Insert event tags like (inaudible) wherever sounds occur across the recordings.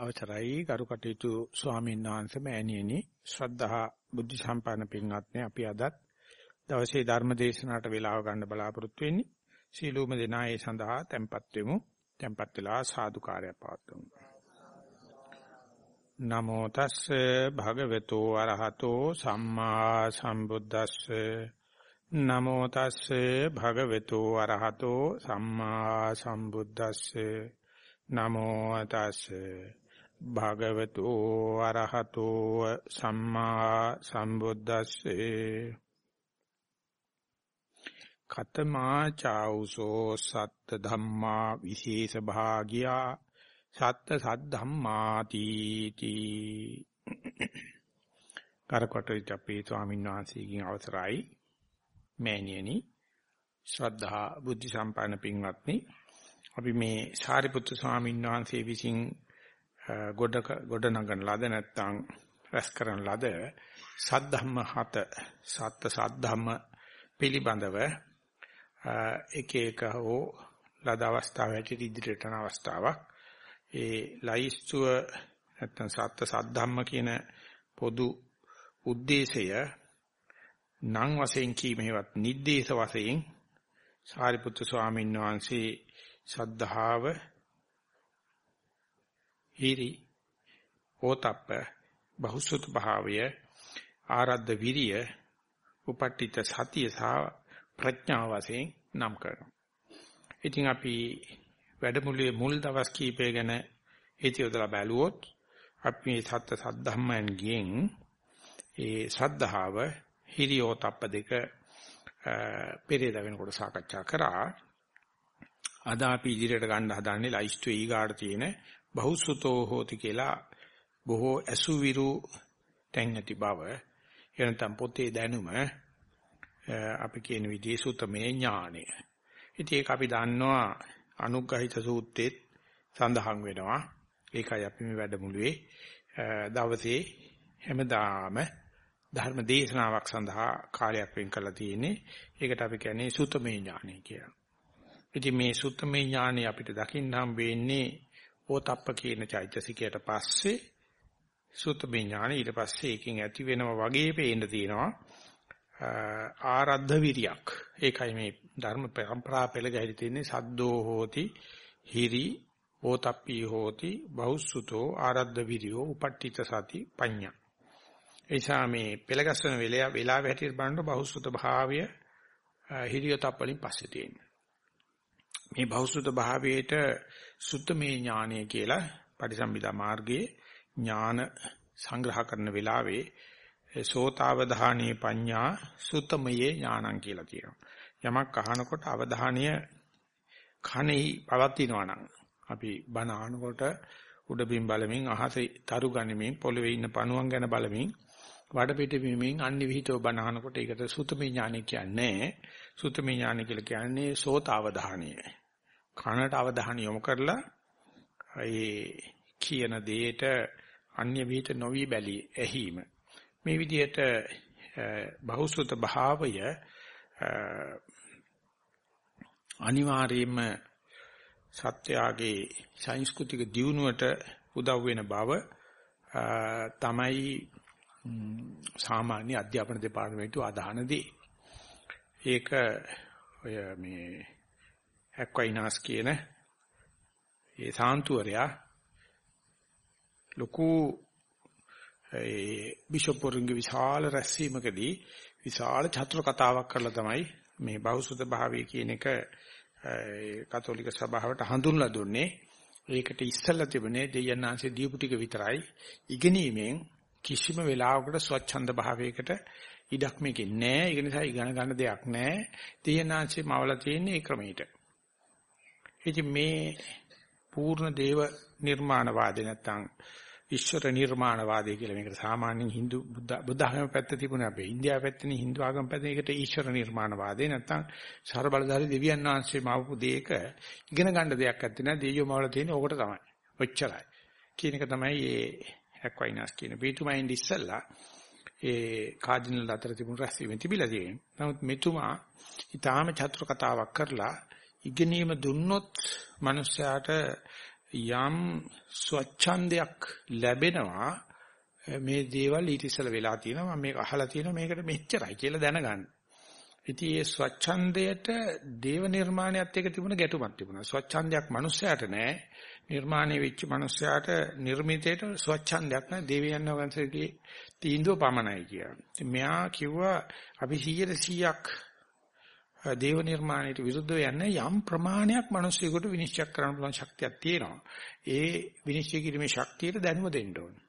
අවසරයි. ගරු කටයුතු ස්වාමීන් වහන්සේ මෑණියනි ශ්‍රද්ධා බුද්ධ සම්පන්න පින්වත්නි අපි අදත් දවසේ ධර්ම දේශනාවට වේලාව ගන්න බලාපොරොත්තු වෙන්නේ. සීලූම දෙනා ඒ සඳහා tempත් වෙමු. tempත් වෙලා සාදුකාරය පවත්වමු. නමෝ තස්සේ භගවතු අරහතෝ සම්මා සම්බුද්දස්සේ. නමෝ තස්සේ භගවතු අරහතෝ සම්මා සම්බුද්දස්සේ. නමෝ තස්සේ භගවතු අරහතෝ සම්මා සම්බුද්දස්සේ. කතමා චෞසෝ සත්ත ධම්මා විශේෂ භාගියා සත්ත සද්ධම්මාති තී. කරකොටිත අපේ ස්වාමීන් වහන්සේගෙන් අවසරයි. මෑණියනි ශ්‍රද්ධා බුද්ධ සම්පන්න පින්වත්නි අපි මේ සාරිපුත්තු ස්වාමීන් වහන්සේ විසින් ගොඩ ගොඩ නගන ලද නැත්නම් රැස් කරන ලද සද්ධම්ම හත සත්ත සද්ධම්ම පිළිබඳව එක එක හෝ ලද අවස්ථාව හැටියට ඉදිරියට යන අවස්ථාවක්. ඒ ලයිස්තුව නැත්නම් සත්ත සද්ධම්ම කියන පොදු ಉದ್ದೇಶය නම් වශයෙන් කීමේවත් නිද්දේශ වශයෙන් සාරිපුත්තු ස්වාමීන් වහන්සේ සද්ධාව හිරි ඕතප්ප බහුසුත භාවය ආරද්ධ විරිය උපට්ඨිත සතිය සහ ප්‍රඥාව වශයෙන් නම් කරනවා. ඉතින් අපි වැඩමුළුවේ මුල් දවස් කීපය ගැන හිතියොදලා බැලුවොත් අපි මේ සත්‍ය සද්ධම්මයන් ගියෙන් ඒ සද්ධාව හිරියෝතප්ප දෙක පෙරේද වෙනකොට සාකච්ඡා කරා. අද අපි ඉදිරියට ගන්න හදන්නේ ලයිස්ට් ඊගාට තියෙන බහුසුතෝ හෝති කියලා බොහෝ අසුවිරු තැන් ඇති බව එනතම් පොතේ දැනුම අපි කියන විදිහේ සුතමේ ඥානය. ඉතින් ඒක අපි දන්නවා අනුග්‍රහිත සූත්‍රෙත් සඳහන් වෙනවා. ඒකයි අපි මේ වැඩමුළුවේ දවසේ හැමදාම ධර්ම දේශනාවක් සඳහා කාලයක් වෙන් කරලා තියෙන්නේ. ඒකට අපි කියන්නේ සුතමේ ඥානය කියලා. ඉතින් මේ සුතමේ ඥානය අපිට දකින්න හම් වෙන්නේ ඕතප්ප කියන චෛතසිකයට පස්සේ සුතමේ ඥාන ඊට පස්සේ එකකින් ඇති වෙනවා වගේ පේන්න තියෙනවා. ආරද්ධ විරියක්. ඒකයි මේ ධර්ම පරම්පරා පෙළ ගැහිලා තියෙන්නේ. සද්දෝ හෝති හිරි ඕතප්පී හෝති බහුසුතෝ ආරද්ධ විරියෝ උපට්ඨිත සති පඤ්ඤා. එයිසා මේ පෙළගස්සන වෙලාව වෙලාව හැටියට බලනකොට බහුසුත භාවය හිරියතප් වලින් පස්සේ තියෙනවා. මේ බහුසුත භාවයේට සුත්තමේ ඥානය කියලා පටිසම්භිදා මාර්ගයේ ඥාන සංග්‍රහ කරන වෙලාවේ සෝතාවධානී පඤ්ඤා සුත්තමයේ ඥානං කියලා කියනවා. යමක් අහනකොට අවධානය කනෙහි පවතිනවා නම් අපි බණ අහනකොට උඩ බිම් බලමින් අහසේ තරු ගනිමින් පොළවේ ඉන්න පණුවන් ගැන බලමින් වඩපිට බිමින් අන්‍ය විහිතව බණ අහනකොට ඒකට සුතමේ ඥානය කියන්නේ සුතමේ ඥානය කියලා කියන්නේ සෝතාවධානය. කනට අවධානය යොමු කරලා ඒ කියන දෙයට අන්‍ය විහිිත නොවි බැලී ඇහිම මේ විදිහට බහුසුත භාවය අනිවාර්යයෙන්ම සත්‍යයේ සංස්කෘතික දියුණුවට උදව් වෙන බව තමයි සාමාන්‍ය අධ්‍යාපන දෙපාර්තමේන්තුව අදහන දේ. ඒක ඔය මේ ඇක්වයිනාස් කියන ඒ සාන්තුවරයා ලොකු ඒ බිෂොප්වරුන්ගේ විශාල රැස්වීමකදී විශාල චතුර කතාවක් කරලා තමයි මේ බෞසුත භාවය කියන එක කතෝලික සභාවට හඳුන්ලා දුන්නේ. ඒකට ඉස්සෙල්ලා තිබුණේ දෙයයන්ාංශේ දීපු ටික විතරයි. ඉගෙනීමෙන් කිසිම වෙලාවකට ස්වච්ඡන්ද භාවයකට ඉඩක් මේකේ නැහැ. ඒක නිසා ඉගෙන ගන්න දෙයක් නැහැ. දෙයයන්ාංශේ මවලා තියෙන්නේ ඒ ක්‍රමයට. ඉතින් මේ පූර්ණ දේව නිර්මාණවාදී නැත්තම් ඊශ්වර නිර්මාණවාදී කියලා මේකට සාමාන්‍යයෙන් Hindu බුද්ධ ආගම පැත්ත තිබුණේ අපේ ඉන්දියාව පැත්තේ Hindu ආගම පැත්තේ ඒකට ඊශ්වර නිර්මාණවාදී නැත්තම් ਸਰබලධාරී දෙවියන් වහන්සේ මාවපු දෙයක ඉගෙන ගන්න දෙයක් නැත්තේ නෑ දෙයියෝ මවල තියෙන්නේ ඕකට තමයි. ඔච්චරයි. කියන එක තමයි මේ ඇක්වයිනස් කියන බීතුමයින් ඉස්සල්ලා ඒ කාඩිනල් අතර තිබුණු රැස්වීම තිබිලා තියෙනවා. නමුත් මෙතුමා ඊටාම චතුර කතාවක් කරලා ඉගෙනීම දුන්නොත් මිනිස්යාට යම් ස්වච්ඡන්දයක් ලැබෙනවා මේ දේවල් ඊට ඉස්සෙල්ලා වෙලා තියෙනවා මම මේක අහලා තියෙනවා මේකට මෙච්චරයි කියලා දැනගන්න. ඉතින් මේ ස්වච්ඡන්දයට දේව නිර්මාණයත් එක්ක තිබුණ ගැටුමක් තිබුණා. ස්වච්ඡන්දයක් මිනිස්සයාට නෑ. නිර්මාණය වෙච්ච මිනිස්සයාට නිර්මිතයට ස්වච්ඡන්දයක් නෑ. දෙවියන් වහන්සේගේ තීන්දුව පමණයි කියලා. ඉතින් මෙයා කිව්වා අපි 100%ක් දේව නිර්මාණයට විරුද්ධව යන්නේ යම් ප්‍රමාණයක් මිනිස්සුෙකුට විනිශ්චය කරන්න පුළුවන් ශක්තියක් තියෙනවා. ඒ විනිශ්චය කිරීමේ ශක්තියට දැනුම දෙන්න ඕනේ.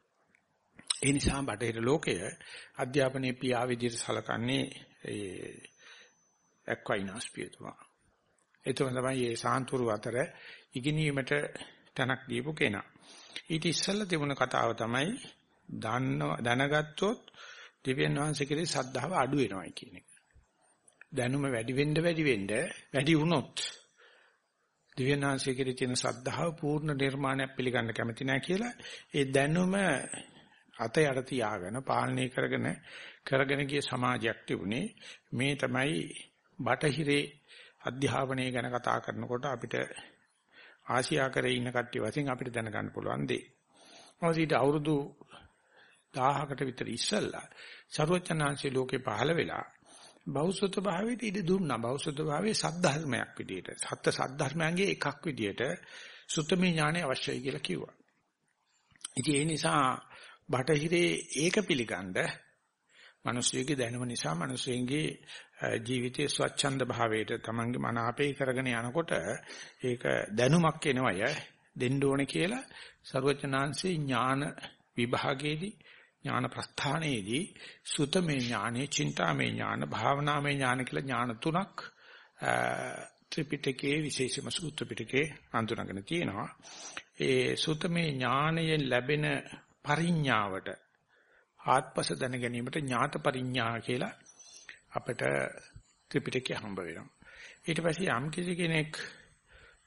ඒ නිසා බටහිර ලෝකය අධ්‍යාපනයේ පියා විදිහට සලකන්නේ ඒ එක්වයිනස් පියතුමා. ඒතම තමයි මේ සාන්තුරු අතර ඉගෙනීමට තැනක් දීපු කෙනා. ඊට ඉස්සෙල්ලා තිබුණ කතාව තමයි දන්න දැනගත්තොත් දිව්‍යන් වහන්සේ කෙරේ සද්ධාව අඩු වෙනවයි කියන එක. දැනුම වැඩි වෙන්න වැඩි වෙන්න වැඩි වුණොත් දිව්‍යන් වහන්සේ කෙරේ තියෙන සද්ධාව පූර්ණ නිර්මාණයක් පිළිගන්න කැමති නැහැ කියලා ඒ දැනුම අත යට තියාගෙන පාලනය කරගෙන කරගෙන ගිය සමාජයක් තිබුණේ මේ තමයි බටහිරේ අධ්‍යාපනය ගැන කතා කරනකොට අපිට ආසියාකරේ ඉන්න කට්ටිය වශයෙන් අපිට දැනගන්න පුළුවන් දේ. මොකද ඊට අවුරුදු 1000කට විතර ඉස්සෙල්ලා ਸਰවචනාංශී ලෝකේ පහළ වෙලා බෞද්ධ භාවයට ඉඩ දුන්නා. බෞද්ධ භාවයේ සද්ධර්මයක් විදියට, සත්‍ය සද්ධර්මයන්ගේ එකක් විදියට සුත්තමේ ඥානය අවශ්‍යයි කියලා කිව්වා. ඉතින් ඒ නිසා බටහිරේ ඒක පිළිගන්න මිනිස්සුගේ දැනුම නිසා මිනිස්සුන්ගේ ජීවිතයේ ස්වච්ඡන්ද භාවයට තමන්ගේ මන අපේ කරගෙන යනකොට ඒක දැනුමක් එනවය දෙන්න ඕනේ කියලා ਸਰවචනාංශේ ඥාන විභාගයේදී ඥාන ප්‍රස්ථානයේදී සුතමේ ඥානෙ, චින්තාමේ ඥාන, භාවනාමේ ඥාන කියලා ඥාන තුනක් ත්‍රිපිටකයේ විශේෂම සූත්‍ර පිටකේ අඳුනගෙන තියෙනවා. ඒ සුතමේ ඥානයෙන් ලැබෙන පරිඥාවට ආත්පස දැන ගැනීමට ඥාත පරිඥා කියලා අපිට ත්‍රිපිටකය හම්බ වෙනවා. ඊට පස්සේ යම් කිසි කෙනෙක්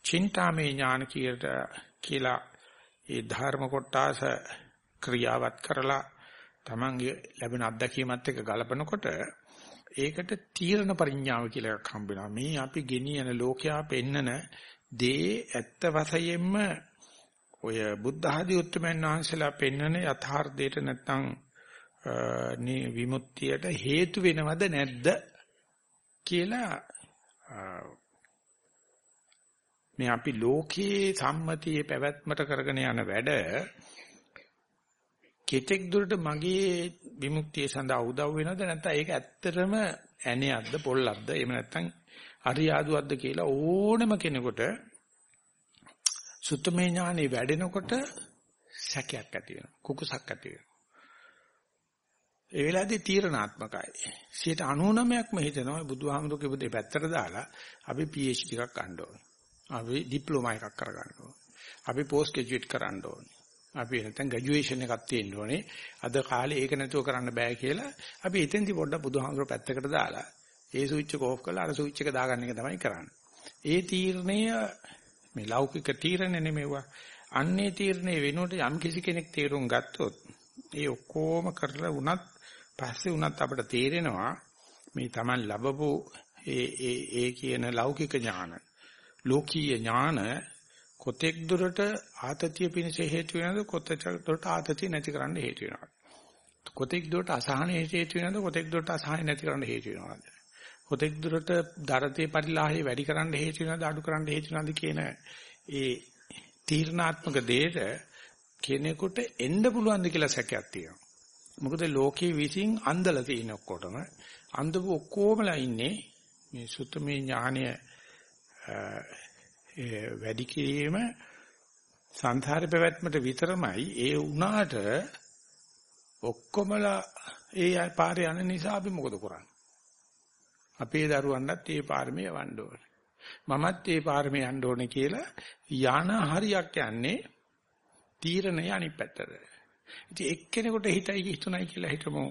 චින්තාමේ ඥාන කියලා ඒ ධර්ම කොටස ක්‍රියාවත් කරලා තමන්ගේ ලැබෙන අත්දැකීමත් එක්ක ගලපනකොට ඒකට තීරණ පරිඥාව කියලා එකක් හම්බ වෙනවා. මේ අපි ගෙනියන ලෝකයා පෙන්නන දේ ඇත්ත වශයෙන්ම ඔය බුද්ධ ආදී උත්තරමයන් වහන්සේලා පෙන්වන යථාර්ථයට නැත්නම් විමුක්තියට හේතු වෙනවද නැද්ද කියලා මේ අපි ලෝකයේ සම්මතියේ පැවැත්මට කරගෙන යන වැඩ කෙතෙක් දුරට මගේ විමුක්තිය සඳහා උදව් වෙනවද නැත්නම් ඒක ඇත්තටම ඇණයක්ද පොල්ලක්ද එහෙම නැත්නම් අරියාදුවක්ද කියලා ඕනම කෙනෙකුට සුත්තමේ ඥානෙ වැඩෙනකොට සැකයක් ඇති වෙනවා. කුකුසක් ඇති වෙනවා. ඒ වෙලාවේදී තීරණාත්මකයි. 99%ක්ම හිතනවා බුදුහාමුදුරුවෝ කියපු දේ පැත්තට දාලා අපි PhD එකක් ගන්න ඕනේ. අපි ඩිප්ලෝමා එකක් කරගන්න ඕනේ. අපි පෝස්ට් ග්‍රැජුවේට් කරන්න ඕනේ. අපි නැත්නම් ග්‍රැජුවේෂන් එකක් තියෙන්න ඕනේ. අද කාලේ ඒක නැතුව කරන්න බෑ කියලා අපි එතෙන්දි පොඩ්ඩක් බුදුහාමුදුරුවෝ පැත්තකට දාලා ඒ ස්විච් එක ඕෆ් කරලා අර ස්විච් එක දාගන්න එක තමයි කරන්නේ. ඒ තීරණය මේ ලෞකික තීරණ නෙමෙවුවා. අන්නේ තීරණේ වෙනුවට යම් කිසි කෙනෙක් තීරුම් ගත්තොත් ඒ ඔක්කොම කරලා වුණත් පස්සේ වුණත් අපිට තේරෙනවා මේ Taman ලැබපු ඒ ඒ ඒ කියන ලෞකික ඥාන ලෝකීය ඥාන කොතෙක් දුරට ආතතිය පිණිස හේතු වෙනවද? කොතෙක් දුරට ආතතිය නැති කරන්න හේතු වෙනවද? කොතෙක් දුරට අසහන හේතු වෙනවද? කොතෙක් දුරට අසහන නැති කරන්න හේතු වෙනවද? කොතෙක් දුරට දරතේ පරිලාහය වැඩි කරන්න හේතු වෙනවද? අඩු කරන්න හේතු වෙනවද කියන ඒ තීර්ණාත්මක දෙයට කෙනෙකුට එන්න පුළුවන්ද කියලා සැකයක් තියෙනවා. මොකද ලෝකේ විසින් අන්දලා තියෙන ඔක්කොටම අන්දපු ඔක්කොමලා ඉන්නේ මේ සුත්තමේ ඥානය වැඩි කිරීම සංසාරේ පැවැත්මට විතරමයි ඒ වුණාට ඔක්කොමලා ඒ පාරේ යන නිසා අපි මොකද කරන්නේ අපේ දරුවන්ටත් ඒ පාරමේ යවන්න ඕනේ. මමත් ඒ පාරමේ යන්න ඕනේ කියලා යන හරියක් යන්නේ තීරණය අනිත් පැත්තට. ඉතින් එක්කෙනෙකුට හිතයි හිතුණයි කියලා හිතමු.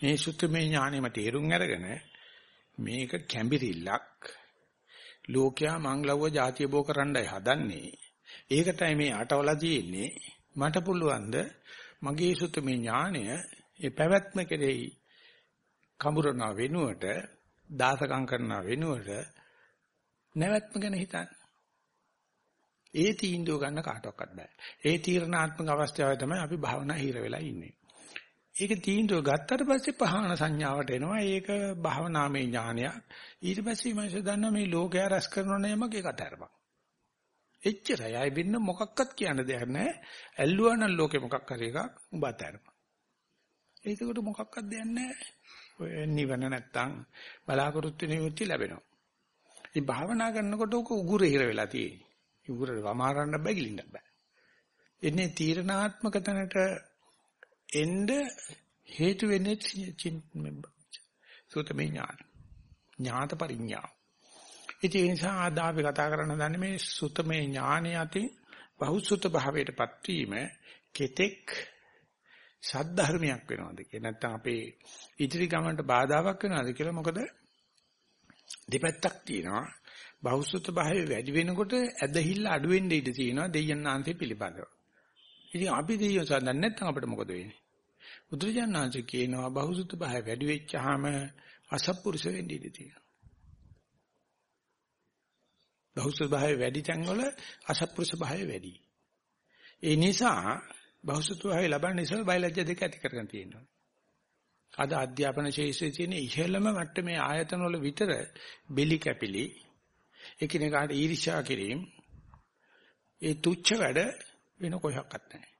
මේ සුත්තමේ ඥානෙම තේරුම් අරගෙන මේක කැඹිරිල්ලක් ලෝකයා මංගලව්ව જાතිය බෝ කරන්නයි හදන්නේ. ඒකටයි මේ අටවලා තියෙන්නේ. මට පුළුවන් ද මගේ සුත්තමේ ඥානය ඒ පැවැත්ම කෙරෙහි කඹරන වෙනුවට දාසකම් කරන වෙනුවට නැවැත්ම ගැන හිතන්න. ඒ තීන්දුව ගන්න කාටවත් බෑ. ඒ තීරණාත්මක අවස්ථාවේ තමයි අපි භාවනා හිර වෙලා ඉන්නේ. ඒක තීන්දුව ගත්තට පස්සේ පහන සංඥාවට එනවා. ඒක භාවනාමය ඥානයක්. ඊට පස්සේ මම දන්නවා මේ ලෝකය රැස් කරන නෑමක ඒක අතරපක්. එච්චරයි. ආයි වෙන්න මොකක්වත් කියන්න දෙයක් නැහැ. ඇල්ලුවා නම් ලෝකේ මොකක් හරි එකක් උඹ අතරපක්. ඒකට මොකක්වත් දෙයක් නැහැ. ඔය නිවන නැත්තම් බලාපොරොත්තු නිවෘත්ති ලැබෙනවා. ඉතින් භාවනා කරනකොට උක උගුර හිර වෙලා තියෙන්නේ. උගුර වමාරන්න බෑ ගිලින්න බෑ. එන්නේ තීරණාත්මක තැනට එන්න හේතු වෙන්නේ සූතමේ ඥාන. ඥාත පරිඥා. ඒ නිසා අද අපි කතා කරන්න දන්නේ මේ සුතමේ ඥානය අතින් බහුසුත භාවයටපත් වීම කෙතෙක් සද්ධර්මයක් වෙනවද කිය. නැත්නම් අපේ ඉදිරි ගමනට බාධාවක් වෙනවද කියලා මොකද දෙපැත්තක් තියෙනවා. බහුසුත භාවය වැඩි වෙනකොට ඇදහිල්ල අඩු වෙන්න ඉඩ තියෙනවා දෙයයන් ආන්සේ පිළිබඳව. ඉතින් අපි දෙයියෝ සඳහන් නැත්නම් අපිට මොකද වෙන්නේ? බුදුරජාණන් වහන්සේ කියනවා බහුසුත භාවය වැඩි වෙච්චාම අසත්පුරුෂ වෙන්න ඉඩ තියෙනවා. බහුසුත භාවය වැඩි තැන්වල අසත්පුරුෂ භාවය වැඩි. ඒ නිසා බහුසුත භාවය ලබන්න ඉස්සෙල් බයලජ්‍ය දෙක ඇති කරගෙන තියෙනවා. අද අධ්‍යාපන ශාස්ත්‍රයේ තියෙන ඉහළම මට්ටමේ ආයතන වල විතර බෙලි කැපිලි එකිනෙකාට ඊර්ෂ්‍යා කිරීම ඒ තුච්ච වැඩ වෙන කොහොක්වත් නැහැ.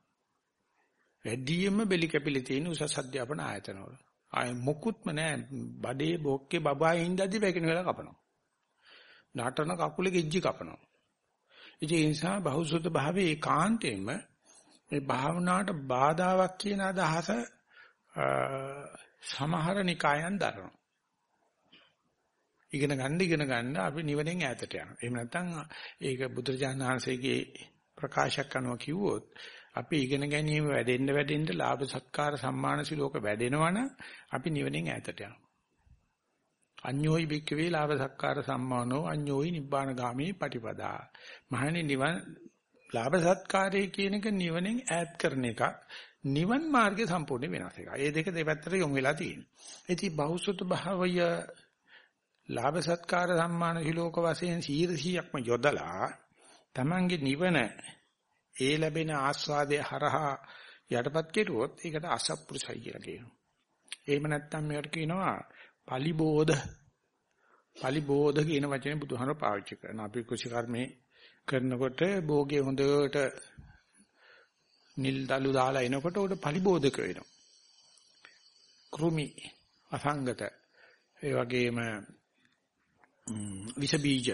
වැඩියෙන්ම බෙලි කැපිලි තියෙන උසස් අධ්‍යාපන ආයතන වල. ආය මොකුත්ම නැහැ. බඩේ බොක්කේ බබා ඉඳද්දි වැකින වෙලා කපනවා. නටන කකුලේ ගෙජ්ජි කපනවා. ඉතින් ඒ නිසා බහුසුත භාවයේ ඒකාන්තයෙන්ම මේ භාවනාවට බාධාවක් කියන අදහස සමහර නිකායන් දරනවා. ඉගෙන ගන්න ඉගෙන ගන්න අපි නිවනෙන් ඈතට යනවා. එහෙම නැත්නම් ඒක බුදුරජාණන් වහන්සේගේ ප්‍රකාශයක් අනුව කිව්වොත් අපි ඉගෙන ගැනීම වැඩෙන්න වැඩෙන්න ලාභ සත්කාර සම්මාන සිලෝක වැඩෙනවනම් අපි නිවනෙන් ඈතට යනවා. අඤ්ඤෝයි බික්කවේ ලාභ සත්කාර සම්මානෝ අඤ්ඤෝයි නිබ්බාන ගාමී පටිපදා. මහණනි නිවන් ලාභ සත්කාරය කියන එක නිවනෙන් ඈත් කරන එකක්. නිවන් මාර්ගය සම්පූර්ණ වෙනස් එකක්. මේ දෙක දෙපැත්තට යොමු වෙලා තියෙනවා. ඉතින් බහුසුත භාවය ලාභ සත්කාර සම්මාන හිලෝක වශයෙන් 100%ක්ම යොදලා Tamange නිවන ඒ ලැබෙන ආස්වාදයේ හරහා යටපත් කෙරුවොත් ඒකට අසත්පුරුසයි කියලා කියනවා. එහෙම නැත්නම් මේකට කියනවා පලිබෝධ. පලිබෝධ කියන වචනේ බුදුහාමර පාවිච්චි කරනවා. අපි කුසි කර්මේ කරනකොට භෝගේ හොඳට නිල් දලු දාලා එනකොට උඩ පලිබෝධක වෙනවා. කෘමි අසංගත ඒ වගේම විස බීජ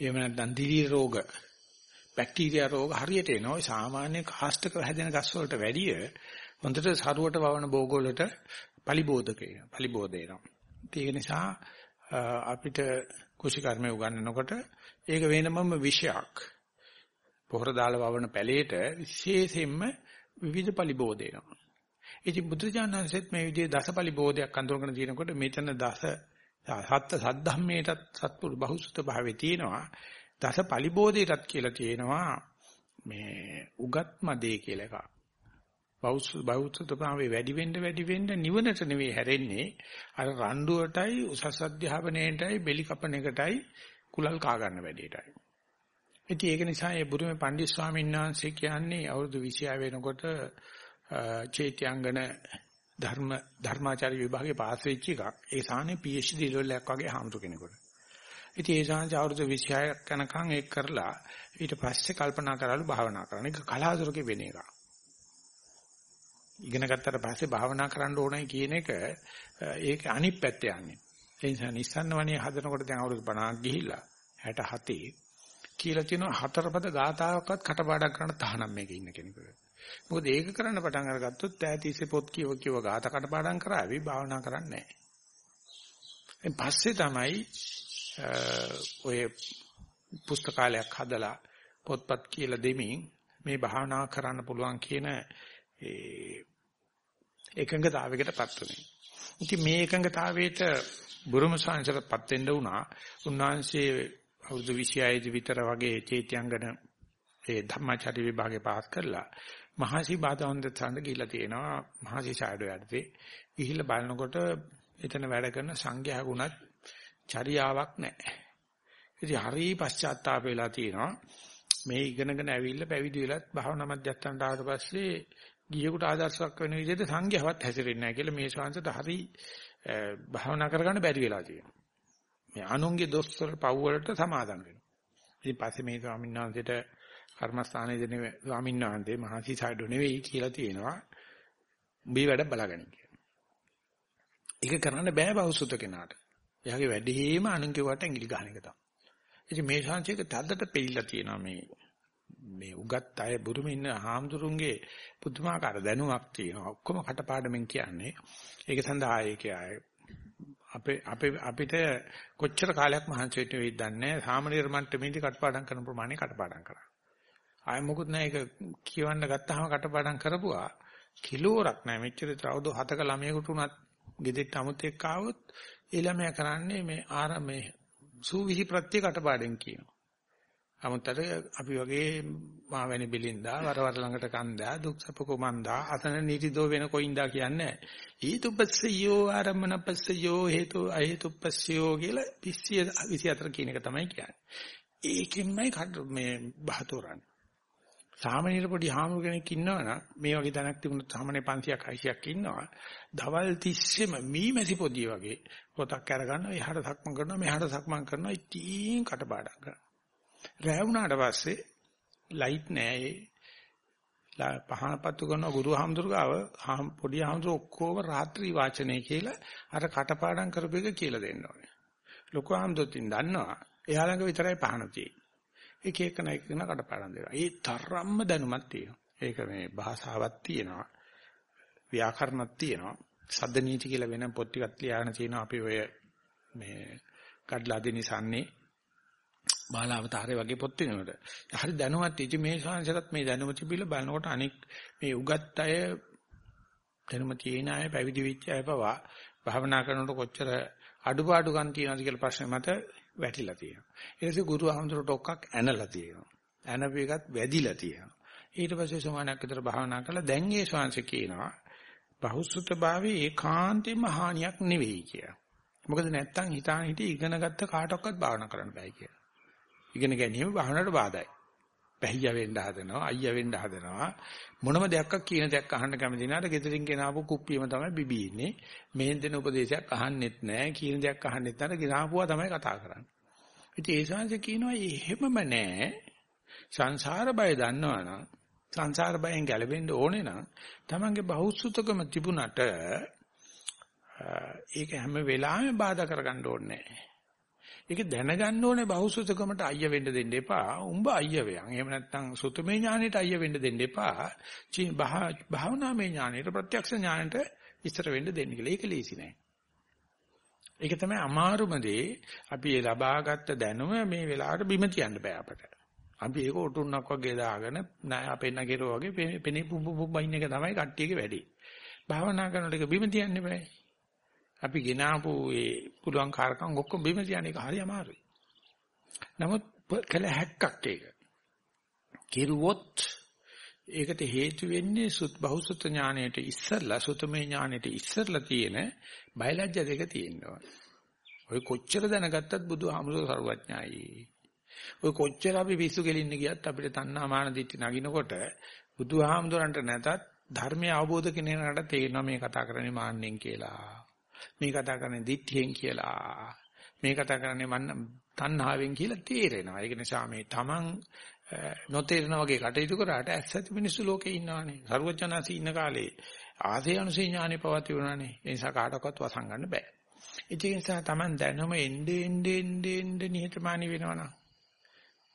එහෙම නැත්නම් දිලි රෝග බැක්ටීරියා රෝග හරියට එනවා. සාමාන්‍ය කාස්ටක හැදෙන ගස් වලට වැඩිය හොඳට සරුවට වවන බෝග වලට පලිබෝධක වෙනවා පලිබෝධ වෙනවා ඒක නිසා අපිට කුෂි කර්මය උගන්වනකොට ඒක වෙනමම විෂයක්. පොහොර දාලා වවන පැලේට විශේෂයෙන්ම විවිධ පලිබෝධ වෙනවා ඉතින් බුදුචානන්සෙත් මේ විදිහේ දසපලි බෝධයක් අඳුරගෙන තියෙනකොට මෙතන දස සත්‍ය සද්ධම්මේටත් සත්පුරු බහුසුත භාවයේ තියෙනවා දස පලිබෝධයටත් කියලා තියෙනවා මේ උගත්මදේ කියලා එකක්. බෞද්ධ බෞද්ධ භාවයේ වැඩි වෙන්න වැඩි වෙන්න නිවනට නෙවෙයි හැරෙන්නේ අර රණ්ඩුවටයි උසස් අධ්‍යාපනයේටයි බෙලි කපන එකටයි කුලල් කා ගන්න වැඩේටයි. ඉතින් ඒක නිසා ඒ බුරුමේ පණ්ඩිත් ස්වාමීන් වහන්සේ කියන්නේ අවුරුදු 26 වෙනකොට චේත්‍යංගන ධර්ම ධර්මාචාර්ය විභාගේ පාස් වෙච්ච එකක්. ඒ සාහනේ PhD ලෙවල් එකක් වගේ හාමුදුර කෙනෙකුට. ඉතින් ඒ සාහන අවුරුදු 26ක් යනකම් ඒක කරලා ඊට පස්සේ කල්පනා කරලු භාවනා කරන එක කලාතුරකේ වෙන එකක්. ඉගෙන ගත්තට පස්සේ භාවනා කරන්න ඕනයි කියන එක ඒක අනිත් පැත්ත යන්නේ. ඒ නිසා නිස්සන්න වනේ හදනකොට දැන් අවුරුදු 50ක් ගිහිල්ලා 67 කියලා තියෙනවා හතරපද ගාතාවක්වත් කටපාඩම් කරන්න තහනම් මේකේ ඉන්න කෙනෙකුට. මොකද ඒක කරන්න පටන් අරගත්තොත් ඈතීසේ පොත් කියව කියව ගාත කටපාඩම් කරાવી භාවනා කරන්නේ නැහැ. පස්සේ තමයි ඔය පුස්තකාලයක් හදලා පොත්පත් කියලා දෙමින් මේ භාවනා කරන්න පුළුවන් කියන ඒ එකඟතාවයකටපත් වුනේ. ඉතින් මේ එකඟතාවයට බුරුම සංසරපත් වෙන්න වුණා. උන්වහන්සේ අවුරුදු 26 විතර වගේ චේත්‍යංගන ඒ ධම්මාචාර්ය විභාගේ පාස් කරලා මහසි බාදවන්ත සඳ ගිහිල්ලා තියෙනවා මහසි ඡායඩෝ යටතේ ගිහිල්ලා බලනකොට එතන වැඩ කරන සංඝයා ගුණත් චරියාවක් නැහැ. ඉතින් හරි පශ්චාත්තාප වෙලා තියෙනවා. මේ ඉගෙනගෙන ඇවිල්ලා පැවිදි වෙලත් භාවනා මධ්‍යස්ථානට ආවට පස්සේ ගියෙකුට ආදර්ශයක් වෙන විදිහට සංඝයාවත් හැසිරෙන්නේ නැහැ කියලා මේ ශාංශයට හරි භාවනා කරගන්න බැරි වෙලා තියෙනවා. මේ අනුන්ගේ දොස්තර පව් වලට සමාදම් වෙනවා. ඉතින් පස්සේ මේ ස්වාමීන් වහන්සේට කර්මස්ථානයේ දෙන ස්වාමීන් වහන්සේ මහසි සයිඩෝ නෙවෙයි කියලා තියෙනවා. උඹේ වැඩ බලාගන්න කියලා. ඒක කරන්න බෑ බෞසුත කෙනාට. එයාගේ වැඩේම අනුන්ගේ වට ඇඟිලි ගන්න එක තමයි. ඉතින් මේ ශාංශයක තද්දට පිළිලා තියෙනවා මේ මේ උගත් අය බුරුමේ ඉන්න හාමුදුරුන්ගේ පුදුමාකාර දැනුමක් තියෙනවා. ඔක්කොම කටපාඩමින් කියන්නේ. ඒක සඳහා ඒකයි අපේ අපේ අපිට කොච්චර කාලයක් මහන්සි වෙන්න වෙයිද දන්නේ සාමාන්‍ය මට්ටමේදී කටපාඩම් කරන ප්‍රමාණය කටපාඩම් කරා. ආයෙ මොකුත් නැහැ ඒක කියවන්න ගත්තාම කටපාඩම් කරපුවා කිලෝරක් නැහැ. මෙච්චර තවද හතක ළමයෙකුට උනත් ගෙදෙට්ට අමුත් එක්ක ආවොත් ඒ ළමයා කරන්නේ මේ ආරම්භයේ සූවිසි ප්‍රත්‍ය කටපාඩම් කියනවා. 아무තර අපි වගේ මාවැනි බිලින්දා වරවර ළඟට කන්දා දුක්සප කුමන්දා අතන නීතිදෝ වෙන කොයින්දා කියන්නේ ඊතුපස්සයෝ ආරම්මනපස්සයෝ හේතු අහේතුපස්සයෝ කියලා 24 කියන එක තමයි කියන්නේ. ඒකෙන්මයි මේ බහතෝරන්නේ. සාමාන්‍ය පොඩි හාමුදුර කෙනෙක් ඉන්නවනම් මේ වගේ තැනක් තිබුණොත් සාමාන්‍ය 500ක් 600ක් ඉන්නවා. දවල් තිස්සෙම මීමැසි පොදිය වගේ පොතක් අරගන්නවා එහාට සක්මන් කරනවා මෙහාට සක්මන් කරනවා ඉතින් කටපාඩම් කරනවා. රැ වුණාට පස්සේ ලයිට් නෑ ඒ පහනපත්තු කරන ගුරු හාමුදුරු ගාව පොඩි හාමුදුරු ඔක්කොම රාත්‍රී වාචනය කියලා අර කටපාඩම් කරපු එක කියලා දෙන්න ඕනේ. ලොකු හාමුදුරුත් දන්නවා එයා ළඟ විතරයි පහන තියෙන්නේ. එක එක නැක කරන කඩපාඩම් දෙනවා. ඒ තරම්ම දැනුමක් තියෙනවා. ඒක මේ භාෂාවක් තියෙනවා. ව්‍යාකරණක් තියෙනවා. සද්ද නීති කියලා වෙන පොත් ටිකක් ලියාගෙන තියෙනවා අපි ඔය මේ කඩලා දෙනිසන්නේ බාලාවතාරේ වගේ පොත් වෙනකොට. හරි දැනුවත් ඉති මේ ශාංශරත් මේ දැනුම තිබිලා බලනකොට අනික් මේ උගත් අය දැනුම තියෙන අය පැවිදි වෙච්ච අය පවා භාවනා කරනකොට කොච්චර අඩුපාඩුකම් තියෙනවද කියලා ප්‍රශ්නේ මත වැටිලා තියෙනවා. ඊට පස්සේ ගුරු අහමුදුරට ඔක්කක් ඇනලා තියෙනවා. ඇනපු එකත් වැදිලා තියෙනවා. ඊට පස්සේ සමානයක් විතර භාවනා කළා දැන් ඒ ශාංශ කියනවා බහුසුත භාවයේ ඒකාන්තෙම හානියක් නෙවෙයි කියලා. මොකද නැත්තම් හිතාන හිටි ඉගෙනගත්ත කාටවත් භාවනා කරන්න බෑ කියලා. ඉගෙන ගැනීම භාවනාවට බාධායි. පැහිය වෙන්න හදනවා, අයියා වෙන්න හදනවා. මොනම දෙයක් කියන දෙයක් අහන්න කැමති නැහැට ගෙදරින් ගෙනාවු කුප්පියම තමයි බිබී ඉන්නේ. මෙහෙන් දෙන උපදේශයක් අහන්නෙත් නැහැ, කියන දෙයක් අහන්නෙත් නැහැ. ගෙනාවුවා තමයි කතා කරන්නේ. ඉතින් ඒ ශාංශ කියනවා එහෙමම නැහැ. සංසාර බය දන්නවනම් සංසාර බයෙන් ගැලවෙන්න ඕනේ නම් තමන්ගේ බහුසුතකම තිබුණට ඒක හැම වෙලාවෙම බාධා කරගන්න ඕනේ නැහැ. ඒක දැනගන්න ඕනේ බහුසුතකමට අයිය වෙන්න දෙන්න එපා. උඹ අයිය වෙයන්. එහෙම නැත්නම් සුතමේ ඥානෙට අයිය වෙන්න දෙන්න එපා. භාවනාමේ ඥානෙට ප්‍රත්‍යක්ෂ ඥානෙට ඉස්සර වෙන්න දෙන්න කියලා. ඒක ලේසි නෑ. ඒක තමයි අමාරුම දේ. අපි ඒ ලබාගත් දැනුම මේ වෙලාවට බිම තියන්න බෑ අපට. අපි ඒක ඔටුන්නක් වගේ දාගෙන නෑ අපේ නගිරෝ වගේ පෙනේ පුබු පුබයින් එක තමයි කට්ටියගේ වැඩේ. භාවනා කරනකොට ඒක බිම තියන්න බෑ. අපි ගෙනාවු ඒ පුළුවන් කාර්කම් ඔක්කොම බිම තියන්නේ ඒක හරි අමාරුයි. නමුත් කළ හැක්කක් ඒක. කිරුවොත් ඒකට හේතු වෙන්නේ සුත් බහුසුත ඥාණයට ඉස්සරලා සුතමේ ඥාණයට ඉස්සරලා තියෙන බයලජ්‍ය දෙක තියෙනවා. ඔය කොච්චර දැනගත්තත් බුදුහාමුදුරුවෝ සර්වඥායි. ඔය කොච්චර අපි පිස්සු කෙලින්න ගියත් අපිට තණ්හා මාන දිට්ඨි නගිනකොට බුදුහාමුදුරන්ට නැතත් ධර්මය අවබෝධ කෙනෙකුට තේරෙනවා මේ කතා කරන්නේ මාන්නෙන් කියලා. මේ කතා කරන්නේ දිට්ඨියෙන් කියලා. මේ කතා කරන්නේ මන්න තණ්හාවෙන් කියලා තේරෙනවා. ඒක නිසා මේ Taman නොතේරෙන වගේ කටයුතු කරාට ඇස්සති මිනිස්සු ලෝකේ ඉන්නවානේ. සර්වඥාසී ඉන්න කාලේ ආසේ අනුසේ ඥානෙ පවති වුණානේ. ඒ නිසා කාටවත් වසංගන්න බෑ. ඒ නිසා Taman දැනුම එnde ende ende ende නිහතමානී වෙනවනම්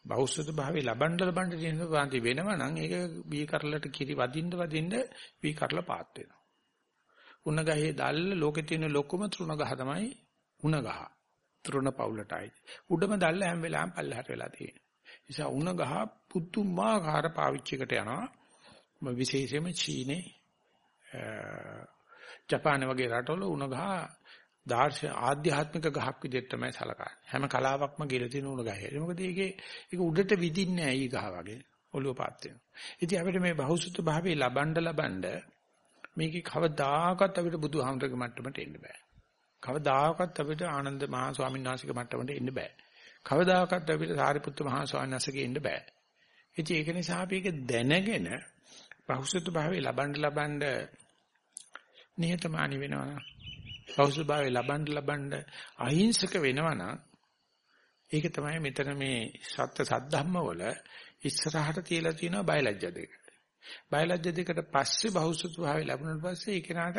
බෞද්ධ භාවයේ ලබන්න ලබන්න තියෙන පාන්ති වෙනවනම් ඒක බී කරලට කිරි වදින්න වදින්න බී කරලා පාත් වෙනවා. උණ ගහේ දැල්ල ලෝකේ තියෙන ලොකුම තෘණ ගහ තමයි උණ ගහ. තෘණ පවුලටයි. උඩම දැල්ල හැම වෙලාවෙම පල්ලෙහාට වෙලා තියෙනවා. නිසා උණ ගහ පුදුමාකාර පාවිච්චිකට යනවා. විශේෂයෙන්ම චීනේ ජපාන වගේ රටවල උණ ගහ දාර්ශ ආධ්‍යාත්මික ගහක් විදිහට තමයි සලකන්නේ. හැම කලාවක්ම ගිල තියෙන උණ ගහේ. මොකද ඒකේ ඒක උඩට විදින්නේ නැහැ ඊ ගහ වගේ. ඔළුව පාත් වෙනවා. ඉතින් අපිට මේ බහුසුත භාවයේ ලබන්න ලබන්න මේකේ කවදාකවත් අපිට බුදුහාමුදුරගේ මට්ටමට එන්න බෑ. කවදාකවත් අපිට ආනන්ද මහා ස්වාමීන් වහන්සේගේ මට්ටමට එන්න බෑ. කවදාකවත් අපිට සාරිපුත්ත මහා ස්වාමීන් වහන්සේගේ එන්න බෑ. ඉතින් ඒක නිසා අපි ඒක දැනගෙන බහුසුත භාවයේ ලබන්න ලබන්න නිහතමානී වෙනවා. බහුසුත භාවයේ ලබන්න ලබන්න අහිංසක වෙනවා ඒක තමයි මෙතන මේ සත්‍ය සද්ධම්ම වල ඉස්සරහට තියලා තියෙනවා බයලජ්‍ය දෙක. බයලජ්‍ය දෙකට පස්සේ බහුසුත භාවයේ ලැබුණාට පස්සේ ඒ කෙනාට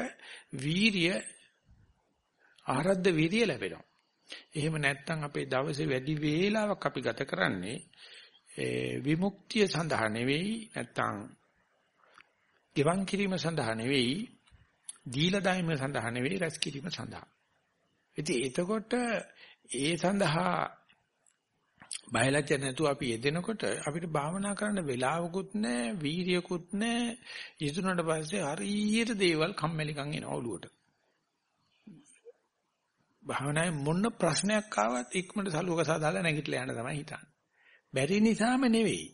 වීරිය ආරද්ධ වීරිය ලැබෙනවා. එහෙම නැත්නම් අපේ දවසේ වැඩි වේලාවක් අපි ගත කරන්නේ විමුක්තිය සඳහා නෙවෙයි නැත්නම් ගෙවන් කිරීම සඳහා නෙවෙයි දීලා දාීම සඳහා නෙවෙයි රැස් කිරීම සඳහා. ඉතින් එතකොට ඒ සඳහා බයලජ්ජ නැතුව අපි යෙදෙනකොට අපිට භාවනා කරන්න වෙලාවකුත් නැහැ, වීරියකුත් නැහැ. යෙදුනට පස්සේ හරියට දේවල් කම්මැලිකම් එන ඔළුවට. භාවනාවේ මොන ප්‍රශ්නයක් ආවත් ඉක්මනට සලුවක සාදාලා නැගිටලා යන්න තමයි හිතන්නේ. බැරි නිසාම නෙවෙයි.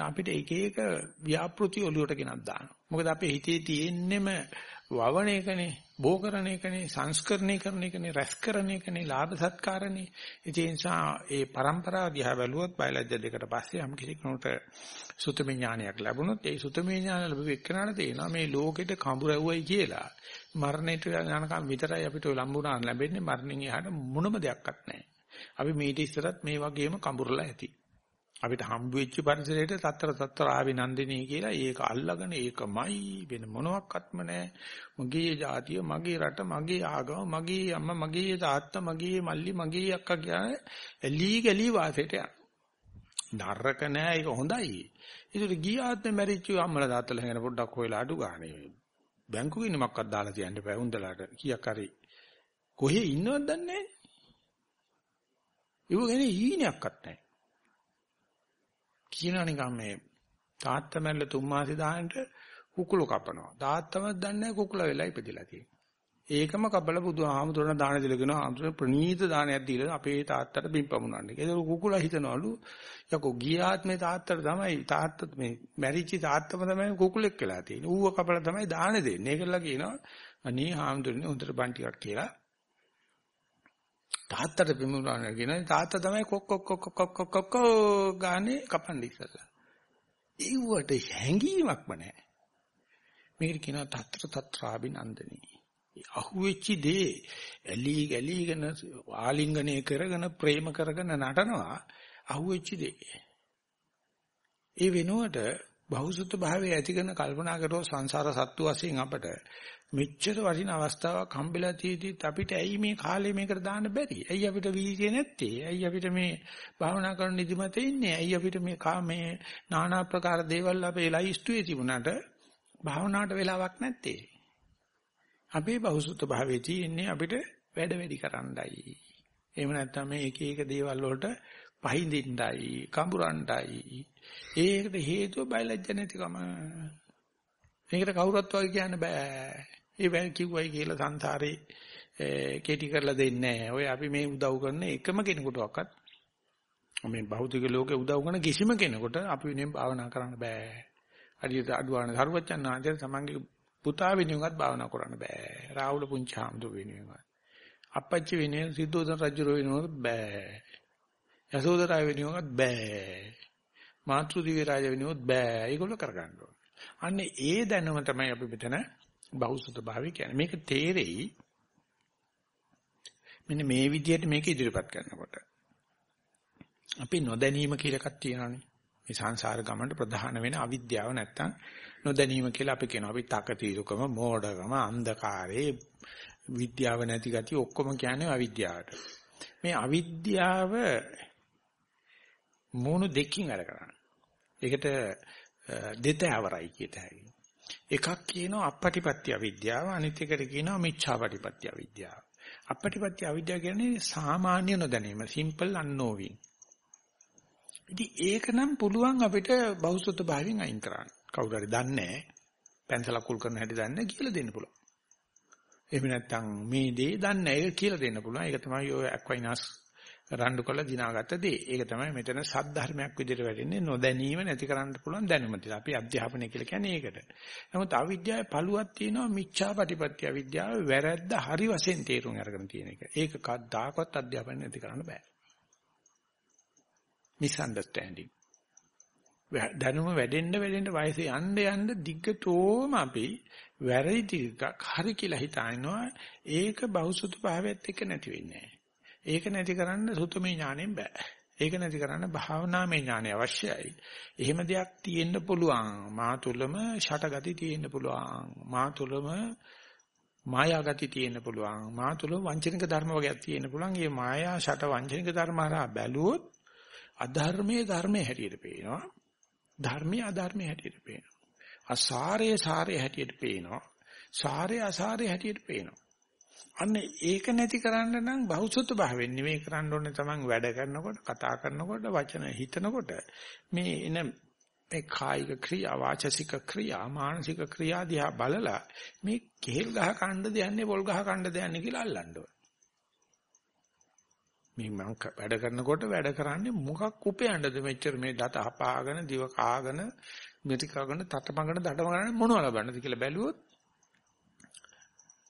අපිට එක එක ව්‍යාපෘති ඔලුවට ගෙනත් දානවා. මොකද අපේ හිතේ තියෙන්නෙම වවණ එකනේ, බෝ කරන එකනේ, සංස්කරණය කරන එකනේ, රැස් කරන එකනේ, ලාභ සත්කාරනේ. ඒ නිසා ඒ પરම්පරාව දිහා බැලුවොත් බයලජ්‍ය දෙකට පස්සේ යම් කිසි කෙනෙකුට සුතමේ ඥානයක් ලැබුණොත් ඒ සුතමේ ඥාන ලැබුව එක්කනට තේනවා මේ ලෝකෙට කඹරවුවයි කියලා. මරණයට යනකම් විතරයි අපිට ලම්බුණා ලැබෙන්නේ මරණින් එහාට මොනම දෙයක්වත් නැහැ. අපි මීට ඉස්සරත් මේ වගේම කඹරලා ඇති. අපිට හම්බ වෙච්ච පරිසරයට තත්තර තත්තර ආවිනන්දිනී කියලා ඒක අල්ලගෙන ඒකමයි වෙන මොනවත්ක්වත්ම නැහැ. මගේ ජාතිය, මගේ රට, මගේ ආගම, මගේ අම්මා, මගේ තාත්තා, මගේ මල්ලි, මගේ අක්කා කියන එලි ගලි වාසයට යන. නරක නෑ ඒක හොඳයි. ඒකට ගියාත් මැරිච්ච අම්මලා තාත්තලා හැගෙන පොඩ්ඩක් හොයලා අඩු ගානේ. බැංකු ගිණුමක්වත් දාලා තියන්න බෑ උන්දලාට කීයක් හරි. කොහේ ඉන්නවද දන්නේ නැහැ. ඒව ගැන ඊනයක්වත් නැහැ. කියනවා නිකන් මේ තාත්තා මැල්ල තුන් මාසෙ දාන්නට කුකුල කපනවා. තාත්තම දන්නේ කුකුල වෙලා ඉපදිලා තියෙන්නේ. ඒකම කබල බුදුහාමුදුරන දාන දීලා කියනවා ආමුදුරන ප්‍රණීත දානයක් දීලා අපේ තාත්තට බිම්පමුණන්නේ. ඒක කුකුල හිතනවලු යකෝ ගියාත් මේ තාත්තට තමයි තාත්තත් මේ මැරිච්ච තාත්තම තමයි කුකුලෙක් වෙලා තියෙන්නේ. ඌව කබල තමයි දාන දෙන්නේ. ඒකලා කියනවා අනේ හාමුදුරනේ හොඳට බන් ටිකක් කියලා තාත්තට පිමුණන කියන තාත්තා තමයි කොක් කොක් කොක් කොක් කොක් කොක් ගානේ කපන්නේ ඉස්සලා. ඒවට හැංගීමක්ම නැහැ. මේකට කියනවා තත්‍ර තත්‍රාබිනන්දනී. අහුවෙච්ච දේ ඇලි ගලීගෙන ආලිංගනය කරගෙන ප්‍රේම කරගෙන නටනවා අහුවෙච්ච දේ. ඒ වෙනුවට බහුසුත භාවයේ ඇති කරන කල්පනා කරෝ සංසාර සත්තු වශයෙන් අපට මෙච්චර වටින අවස්ථාවක් හම්බෙලා තියෙද්දිත් අපිට ඇයි මේ කාලේ මේකට දාන්න බැරි? ඇයි අපිට වීර්යය නැත්තේ? ඇයි අපිට මේ භාවනා කරන නිදිමත ඉන්නේ? ඇයි අපිට මේ කා මේ নানা ආකාර දේවල් අපේ ලයිස්ට්ුවේ තිබුණාට භාවනාවට වෙලාවක් නැත්තේ? අපේ බහුසුත භාවයේ තියෙන්නේ අපිට වැඩ වැඩි කරන්නයි. එහෙම නැත්නම් මේ එක එක දේවල් වලට පහින්දින්නයි, කඹරන්නයි. ඒකට හේතුව බයලජ්ජ නැතිකම. මේකට කවුරුත් වගේ කියන්න බෑ. ඒ වැල් කිව්වයි කියලා සංසාරේ කෙටි කරලා දෙන්නේ නැහැ. ඔය අපි මේ උදව් කරන එකම කෙනෙකුටවත් මේ භෞතික ලෝකේ උදව් කරන කිසිම කෙනෙකුට අපි වෙනින් භාවනා කරන්න බෑ. හරියට අඩුවාන සරුවච්චන් ආන්දර තමන්ගේ පුතා වෙනුවෙන්වත් භාවනා කරන්න බෑ. රාහුල පුංචි හාමුදුර වෙනුවෙන්වත්. අපච්චි වෙනුවෙන් සිද්ධෝදන රජුර වෙනුවෙන්වත් බෑ. යසෝදරා වෙනුවෙන්වත් බෑ. මාතෘ දිව්‍ය රාජ වෙනුවෙන්වත් බෑ. ඒගොල්ලෝ කරගන්න ඕන. අන්න ඒ දැනුම තමයි අපි මෙතන බහුසුත භාවය කියන්නේ. මේක තේරෙයි මෙන්න මේ විදිහට මේක ඉදිරිපත් කරනකොට. අපි නොදැනීම කියලා එකක් තියෙනවානේ. මේ සංසාර ගමනට ප්‍රධාන වෙන අවිද්‍යාව නැත්තම් නොදැනීම කියලා අපි කියනවා. අපි තකතිරුකම, මෝඩකම, අන්ධකාරේ, විද්‍යාව නැති ගතිය ඔක්කොම කියන්නේ අවිද්‍යාවට. මේ අවිද්‍යාව මොන දෙකකින් වැඩ කරන්නේ. ඒකට දෙතෑවරයි කියත හැකියි. එකක් කියනවා අපපටිපත්‍ය අවිද්‍යාව අනිත් එකට කියනවා මිච්ඡාපටිපත්‍ය අවිද්‍යාව. අපපටිපත්‍ය අවිද්‍යාව කියන්නේ සාමාන්‍ය නොදැනීම simple unknowing. ඉතින් ඒක නම් පුළුවන් අපිට බෞද්ධ භාවයෙන් අයින් කරන්න. කවුරු හරි දන්නේ නැහැ. පැන්සල අකුල් කරන හැටි දන්නේ කියලා දෙන්න පුළුවන්. එහෙම නැත්නම් මේ දේ දන්නේ නැහැ කියලා දෙන්න පුළුවන්. ඒක තමයි ඔය ඇක්වයිනස් රණ්ඩු කරලා දිනාගත්ත දේ. ඒක තමයි මෙතන සද්ධර්මයක් විදිහට වැටෙන්නේ නොදැනීම නැති කරන්න පුළුවන් දැනුම තියලා. අපි අධ්‍යාපනය කියලා කියන්නේ ඒකට. නමුත් අවිද්‍යාවේ පළුවක් තියෙනවා මිච්ඡාපටිපත්‍ය අවිද්‍යාව වැරද්ද හරි වශයෙන් තේරුම් අරගෙන තියෙන එක. ඒක කද්දාකවත් අධ්‍යාපනය නැති කරන්න බෑ. misunderstanding. දැනුම වැඩෙන්න වැඩෙන්න වයස යන්න යන්න දිග්ගතෝම අපි වැරදි ටිකක් හරි කියලා හිතනවා ඒක බහුසුත භාවයත් එක්ක නැති වෙන්නේ ඒක නැති කරන්න සුතමේ ඥාණයෙන් බෑ. ඒක නැති කරන්න භාවනාමය ඥානය අවශ්‍යයි. එහෙම දෙයක් තියෙන්න පුළුවන්. මා තුලම ෂටගති තියෙන්න පුළුවන්. මා තුලම මායාගති තියෙන්න පුළුවන්. මා තුල වංචනික ධර්ම වගේක් තියෙන්න පුළුවන්. මේ මායා ෂට වංචනික ධර්ම හරහා බැලුවොත් අධර්මයේ ධර්මයේ හැටියට පේනවා. ධර්මයේ අධර්මයේ හැටියට පේනවා. අසාරයේ සාරයේ හැටියට පේනවා. සාරයේ අසාරයේ හැටියට පේනවා. අන්න ඒක නැති කරන්න නම් බහුසුත භාවයෙන් නෙමෙයි කරන්න ඕනේ තමන් වැඩ කරනකොට කතා කරනකොට වචන හිතනකොට මේ එන මේ කායික ක්‍රියා වාචසික ක්‍රියා මානසික ක්‍රියා දිහා බලලා මේ කෙහෙල් ගහ කණ්ඩ දෙන්නේ පොල් ගහ කණ්ඩ දෙන්නේ කියලා අල්ලන්න ඕනේ. මේ මම වැඩ කරනකොට වැඩ කරන්නේ මොකක් උපයන්නද මෙච්චර මේ දත හපාගෙන දිව කාගෙන මෙති කාගෙන තටමඟන දඩමඟන මොනවද ලබන්නද කියලා බැලුවොත්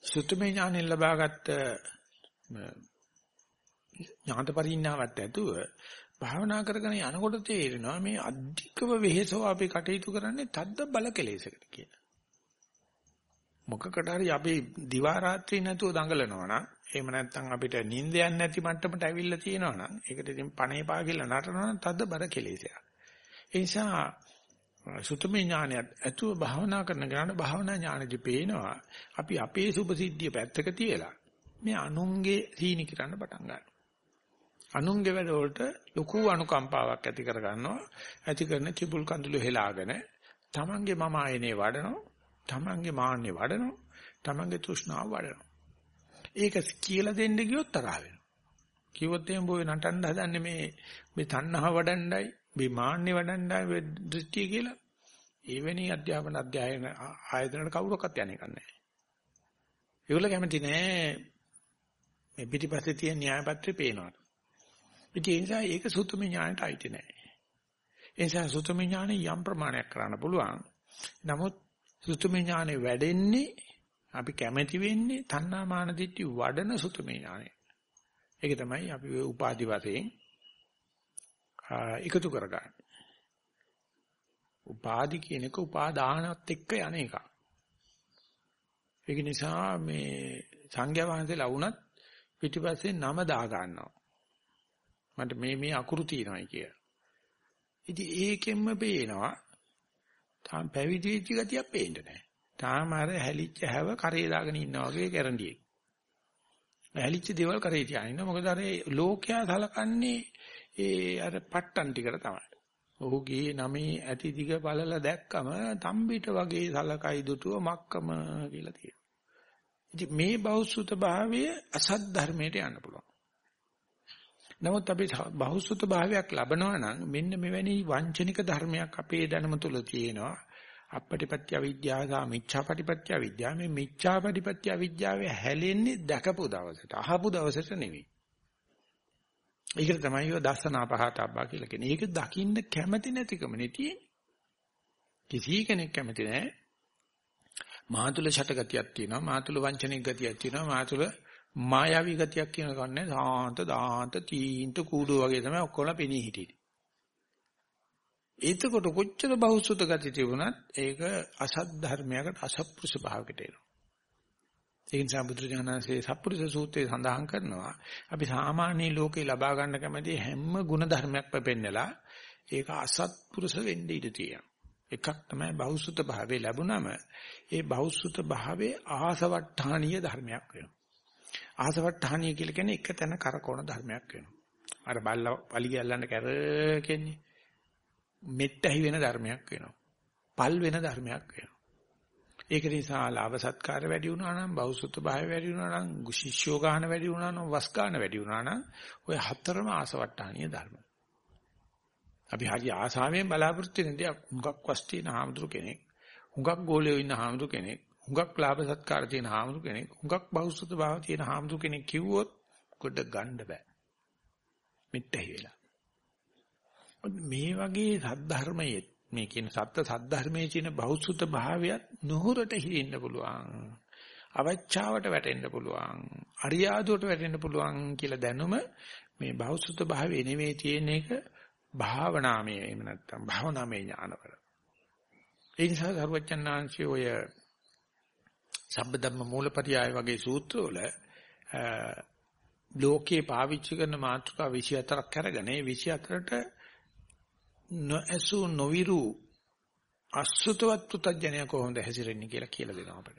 සුත්තමේ ඥානෙන් ලබාගත් ඥාත පරිඥාවත් ඇතුව භාවනා කරගෙන යනකොට තේරෙනවා මේ අධිකව වෙහෙසව අපි කටයුතු කරන්නේ තද්ද බල කෙලෙසකට කියලා. මොකකට හරි අපි දිවා රාත්‍රී නැතුව දඟලනවා නම් එහෙම නැත්නම් අපිට නිින්ද යන්නේ නැති මට්ටමට ඇවිල්ලා තියෙනවා නම් ඒකට ඉතින් පණේ පා කියලා නටනවා නම් තද්ද බර කෙලෙසයක්. ඒ නිසා සුතමේ ඥානයත් ඇතුව භාවනා කරන ගාන භාවනා ඥානෙදි පේනවා අපි අපේ සුභසිද්ධිය පැත්තක තියලා මේ අනුන්ගේ සීනි කරන්න පටන් ගන්නවා. අනුන්ගේ වැඩවලට ලොකු අනුකම්පාවක් ඇති කර ගන්නවා. ඇති කරන කිඹුල් කඳුළු හෙලාගෙන තමන්ගේ මම ආයනේ වඩනවා. තමන්ගේ මාන්නේ වඩනවා. තමන්ගේ තෘෂ්ණාව වඩනවා. ඒක කියලා දෙන්න ගියොත් තරහ වෙනවා. කිව්වොත් එහෙනම් බොයි නටන්න හදන්නේ මේ මේ තණ්හාව වඩන්නයි මේ මාන්නේ වඩන්නයි දෘෂ්ටිය කියලා. එවැනි අධ්‍යාපන අධ්‍යයන ආයතනවල කවුරක්වත් යන්නේ නැහැ. ඒගොල්ලෝ කැමති නෑ මේ පිටිපස්සේ තියෙන න්‍යාය පත්‍රේ පේනවා. ඉතින් ඒ නිසා ඒක සුතුම ඥාණයට අයිති නෑ. ඒ නිසා සුතුම ඥානෙ යම් ප්‍රමාණයක් කරන්න පුළුවන්. නමුත් සුතුම ඥානෙ වැඩෙන්නේ අපි කැමැති වෙන්නේ තණ්හා මාන දිට්ඨි වඩන සුතුම ඥානෙ. ඒක තමයි අපි උපාදි වශයෙන් එකතු කරගන්න. උපාදි කියන එක උපාදානත් එක්ක යන එක. ඒක නිසා මේ සංඝයා වහන්සේලා වුණත් පිටිපස්සේ නම දා ගන්නවා. මට මේ මේ අකුරු තියෙනවායි කිය. ඉතින් ඒකෙන්ම පේනවා තාම පැවිදි වෙච්ච ගතියක් පේන්නේ නැහැ. තාම අර හැලිච්ච හැව කරේ දාගෙන ඉන්නා වගේ කැරණියෙක්. හැලිච්ච දේවල් කරේ තියාගෙන ඉන්න මොකද අර ලෝකයා සලකන්නේ ඒ අර පට්ටන් ටිකට තමයි. ඔහුගේ නමේ ඇති දිග බලල දැක්කම තම්බිට වගේ සලකයි දුටුව මක්කම කියලා තියෙනවා. ඉතින් මේ බෞසුත භාවය අසත් ධර්මයට යන්න පුළුවන්. නමුත් අපි බෞසුත භාවයක් ලබනවා නම් මෙන්න මෙවැනි වංචනික ධර්මයක් අපේ දැනුම තුල තියෙනවා. අපපටිපත්‍ය විද්‍යාව සහ මිච්ඡාපටිපත්‍ය විද්‍යාව මේ මිච්ඡාපටිපත්‍ය විද්‍යාවේ හැලෙන්නේ දැකපු දවසට අහපු දවසට නෙවෙයි. ඒකට තමයි ඔය දස්සනා පහතබ්බා කියලා කියන්නේ. ඒක දකින්න කැමති නැතිකමනේ තියෙන්නේ. කිසි කෙනෙක් කැමති නැහැ. මාතුල ෂටගතියක් තියෙනවා, මාතුල වංචනික ගතියක් තියෙනවා, මාතුල මායාවී ගතියක් කියන කන්නේ සාන්ත දාන්ත තීන්ත කූඩුව වගේ තමයි ඔක්කොම පෙනී හිටියේ. ඒතකොට කොච්චර බහුසුත ගති තිබුණත් ඒක අසත් ධර්මයකට අසත්පුරුෂ භාවයකට එනවා. ඒ නිසා බුදුරජාණන්සේ සත්පුරුෂ සූත්‍රයේ සඳහන් කරනවා අපි සාමාන්‍ය ලෝකේ ලබා ගන්න කැමති හැම ಗುಣ ධර්මයක්ම පෙන්නලා ඒක අසත්පුරුෂ වෙන්න ඉඩ තියෙනවා. එකක් තමයි බහුසුත භාවයේ ලැබුණම ඒ බහුසුත භාවයේ ආසවට්ටානීය ධර්මයක් වෙනවා. ආසවට්ටානීය කියලා කියන්නේ එක තැන කරකවන ධර්මයක් වෙනවා. අර බල්ල පලිය අල්ලන්න කැරකෙන්නේ මෙට්ටහි වෙන ධර්මයක් වෙනවා. පල් වෙන ධර්මයක් වෙනවා. ඒක නිසා ලාභ සත්කාර වැඩි වුණා නම් බෞසුත භාවය වැඩි වුණා නම් ශිෂ්‍යෝ ගාන වැඩි වුණා නම් වස් ගාන වැඩි වුණා නම් ඔය හතරම ආසවට්ටානීය ධර්ම. අපි හරි ආසාවෙන් බලාපොරොත්තු වෙන දේ හුඟක් වස් තියෙන හාමුදුරු කෙනෙක්, හුඟක් ගෝලියෝ ඉන්න හාමුදුරු කෙනෙක්, හුඟක් ලාභ සත්කාර තියෙන හාමුදුරු කෙනෙක්, හුඟක් බෞසුත භාව තියෙන හාමුදුරු කෙනෙක් කිව්වොත් කොට ගන්න බෑ. මෙත්තේ වෙලා. මේ වගේ සද්ධර්මයේ මේ කියන සත්‍ය සද්ධර්මයේ කියන බෞසුත භාවයත් නුහුරට හිරින්න පුළුවන්. අවචාවට වැටෙන්න පුළුවන්. අරියාදුවට වැටෙන්න පුළුවන් කියලා දැනුම මේ බෞසුත භාවයේ නෙවෙයි තියෙන එක භාවනාමය එහෙම නැත්නම් භාවනාමය ඥානවල. ඒ නිසා සර්වචන්නාංශය ඔය සබ්බදම්ම මූලපරියාය වගේ සූත්‍රවල ලෝකේ පාවිච්චි කරන මාතෘකා 24ක් අරගෙන 24ට නොඇසු නොවිරු අසුතවත් පුතඥය කොහොමද හැසිරෙන්නේ කියලා කියලා දෙනවා අපිට.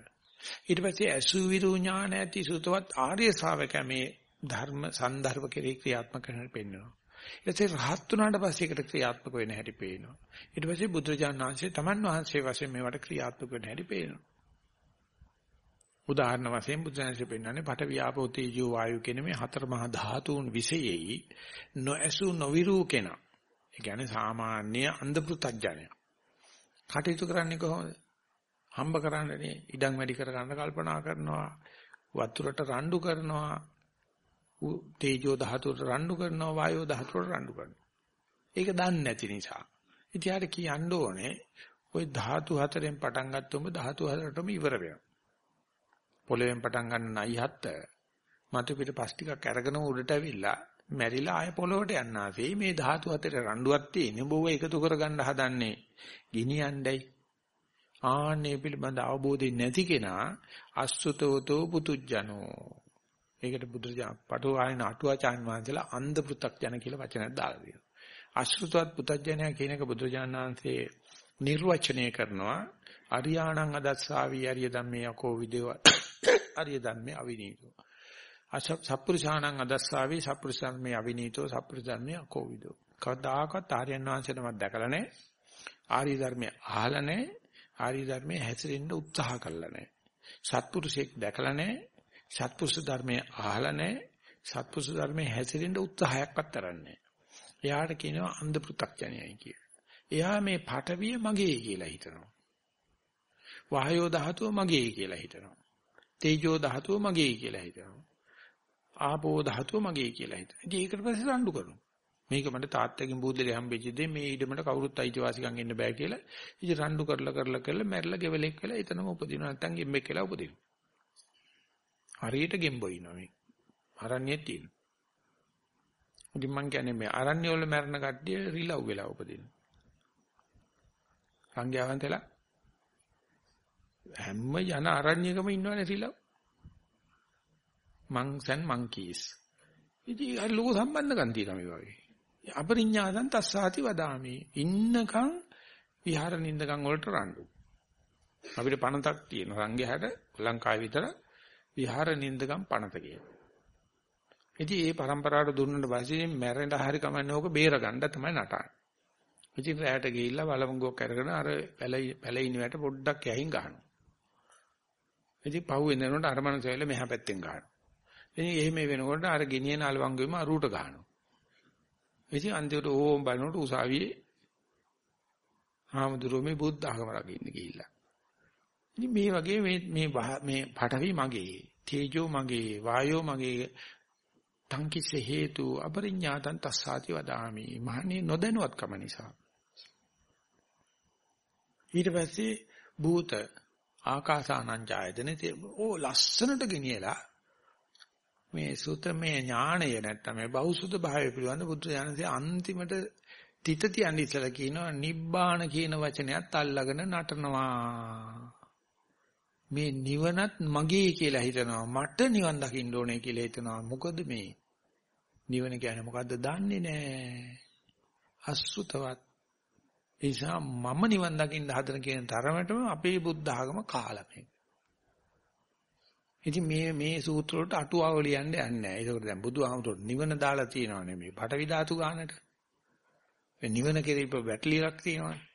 ඊට පස්සේ ඇසු විරු ඥාන ඇති සුතවත් ආර්ය ශ්‍රාවකයා මේ ධර්ම සන්දර්භ කෙරේ ක්‍රියාත්මක කරන්න පෙන්වනවා. ඊට පස්සේ රහත් වුණාට පස්සේ ඒකට ක්‍රියාත්මක වෙන හැටි පේනවා. ඊට පස්සේ බුදුරජාණන් වහන්සේ තමන් වහන්සේ වශයෙන් මේවට ක්‍රියාත්මක වෙන හැටි පේනවා. උදාහරණ වශයෙන් බුදුසසුනේ පෙන්නන්නේ පට වියාපෝ තේජෝ වායු කියන මේ හතර මහා ධාතුන් විශේෂයි නොඇසු නොවිරු කෙනා. ඒ කියන්නේ සාමාන්‍ය අන්ධ පෘතජ්ජනය. කටයුතු කරන්නේ කොහොමද? හම්බ කරන්නනේ ඉඩම් වැඩි කර ගන්න කල්පනා කරනවා. වතුරට රණ්ඩු කරනවා. තේජෝ ධාතුවට රණ්ඩු කරනවා වායෝ ධාතුවට රණ්ඩු කරනවා. ඒක දන්නේ නැති නිසා. ඉතින් කියන්න ඕනේ ওই ධාතු හතරෙන් පටන් ගත්තොම ධාතු හතරටම ඉවර වෙනවා. පොළවෙන් පටන් ගන්න නයිහත් මතු පිට පස් ටිකක් අරගෙන උඩට ඇවිල්ලා මැරිලා ආය පොළොවට යන්නාසේ මේ ධාතු හතර රණ්ඩුවක් තියෙන බොව එකතු කරගන්න හදන්නේ ගිනියණ්ඩයි ආන්නේ පිළිබඳ අවබෝධය නැති කෙනා අසුතෝතෝ පුතුජනෝ ඒකට බුදුරජාණන් පටෝ ආයන අටුවාචාන් වහන්සේලා අන්ධ පෘ탁ජන කියලා වචනයක් දාලා තියෙනවා. අසුතවත් පුතඥයා කියන එක බුදුරජාණන් වහන්සේ නිර්වචනය කරනවා. අරියාණං අදස්සාවි අරිය ධම්මේ යකෝ විදේව අරිය ධම්මේ අවිනීතෝ. සප්පුරුෂාණං අදස්සාවි සප්පුරුෂාණමේ අවිනීතෝ සප්පුරුෂාණමේ යකෝ විදෝ කවදාකවත් ආර්යයන් වහන්සේ නමක් දැකලා නැහැ ආර්ය ධර්මයේ අහලා නැහැ ආර්ය ධර්මයේ හැසිරෙන්න උත්සාහ කළා නැහැ සත්පුරුෂයෙක් දැකලා නැහැ සත්පුරුෂ ධර්මයේ අහලා නැහැ සත්පුරුෂ ධර්මයේ හැසිරෙන්න උත්සාහයක්වත් කරන්නේ එයාට කියනවා අන්ධ පෘ탁ජනයයි කියලා. එයා මේ පටවිය මගේ කියලා හිතනවා. වායෝ ධාතුව මගේ කියලා හිතනවා. තේජෝ ධාතුව මගේ කියලා හිතනවා. ආපෝ ධාතුව මගේ කියලා හිතනවා. ඉතින් ඒකට පස්සේ රණ්ඩු කරනවා. මේක මට තාත්තගෙන් බූදලේ හම්බෙච්ච දේ මේ ඊඩමට කවුරුත් අයිතිවාසිකම් ඉන්න බෑ කියලා. ඉතින් රණ්ඩු කරලා කරලා කරලා මැරිලා ගෙවලෙක් වෙලා එතනම උපදිනවා නැත්තම් ගෙම්බෙක් කියලා උපදිනවා. හරියට ගෙම්බෝ ඉනවා මේ. අරණ්‍යයේ තියෙනවා. ඉතින් මං කියන්නේ මේ අරණ්‍ය වල මැරෙන කට්ටිය රිලව් වෙලා උපදිනවා. සංඝයාවන්තලා හැම යන අරණ්‍යකම ඉන්නවනේ රිලව්. මංසන් මංකීස්. ඉතින් අර ලෝක සම්බන්ධකම් තියෙනවා මේ වගේ. අපරිඥාසං තස්සාති වදාමි. ඉන්නකම් විහාර නින්දකම් වලට රණ්ඩු. අපිට පණතක් තියෙනවා සංඝයාට ලංකාවේ විතර විහාර නින්දකම් පණත කියනවා. ඉතින් මේ પરම්පරාවට දුන්නට පස්සේ මැරෙන්න හරි කමන්නේ ඕක බේර ගන්න තමයි නටන්නේ. ඉතින් රැයට ගිහිල්ලා වලමුගක් අරගෙන අර පැලින් වැට පොඩ්ඩක් යහින් ගහනවා. ඉතින් පහු වෙනකොට අර මනසෙල මෙහා පැත්තෙන් ගහනවා. ඉතින් එහෙම වෙනකොට අර ගෙනියන අලවංගුවෙම අරුවට ගහනවා. ඉතින් අන්තිමට ඕම් බලනකොට උසාවියේ හාමුදුරුවෝ මේ බුද්ධ ආගම රකින්න ගිහිල්ලා. ඉතින් මේ වගේ මේ මේ මේ පඨවි මගේ, තේජෝ මගේ, වායෝ මගේ තංකිස හේතු අපරිඥාතං තස්සාති වදාමි. මහන්නේ නොදැනුවත්කම නිසා. ඊට පස්සේ භූත ආකාසානං ඡායතනේ ඕ ලස්සනට ගෙනියලා මේ සුතමේ ඥාණය නැත්තම් මේ බෞසුත භාවය පිළිබඳ බුද්ධ ඥානසේ අන්තිමට තිත තියන්නේ ඉස්සලා කියනවා නිබ්බාන කියන වචනයත් අල්ලගෙන නටනවා. මේ නිවනත් මගේ කියලා හිතනවා. මට නිවන් දකින්න ඕනේ කියලා හිතනවා. මොකද මේ? නිවන කියන්නේ මොකද්ද දන්නේ නැහැ අසුතවත්. ඒ නිසා මම නිවන් දකින්න හදන කියන තරමටම අපේ බුද්ධ ආගම කාලා මේක. ඉතින් මේ මේ සූත්‍ර වලට අටුවාව ලියන්න යන්නේ නැහැ. ඒකෝට දැන් බුදුහාමුදුරුවෝ නිවන දාලා තියෙනවානේ මේ පටවි ධාතු ගන්නට. මේ නිවන කෙරෙහි වැටලියක් තියෙනවානේ.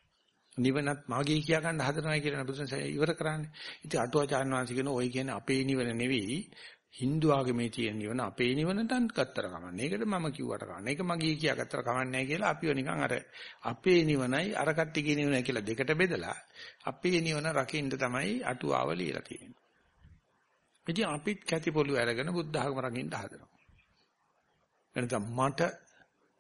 නිවනත් මාගේ කියා ගන්න හදනවා කියලා බුදුන් ඉවර කරන්නේ. ඉතින් අටුවාචාර්ය වංශ කියන ඔය කියන්නේ අපේ නිවන නෙවෙයි Hindu ආගමේ තියෙන නිවන අපේ නිවනට ගත්තර කමන්නේ. ඒකට මම කිව්වට කමන්නේ. ඒක මගේ කියා ගත්තර කමන්නේ කියලා අපිව නිකන් අර අපේ නිවනයි අර කට්ටියගේ නිවනයි කියලා දෙකට බෙදලා අපේ නිවන රකින්න තමයි අටුවාව ලියලා තියෙන්නේ. ඉතින් අපිත් කැටි පොළු අරගෙන බුද්ධ ආගම රකින්න හදනවා. එනකම් මට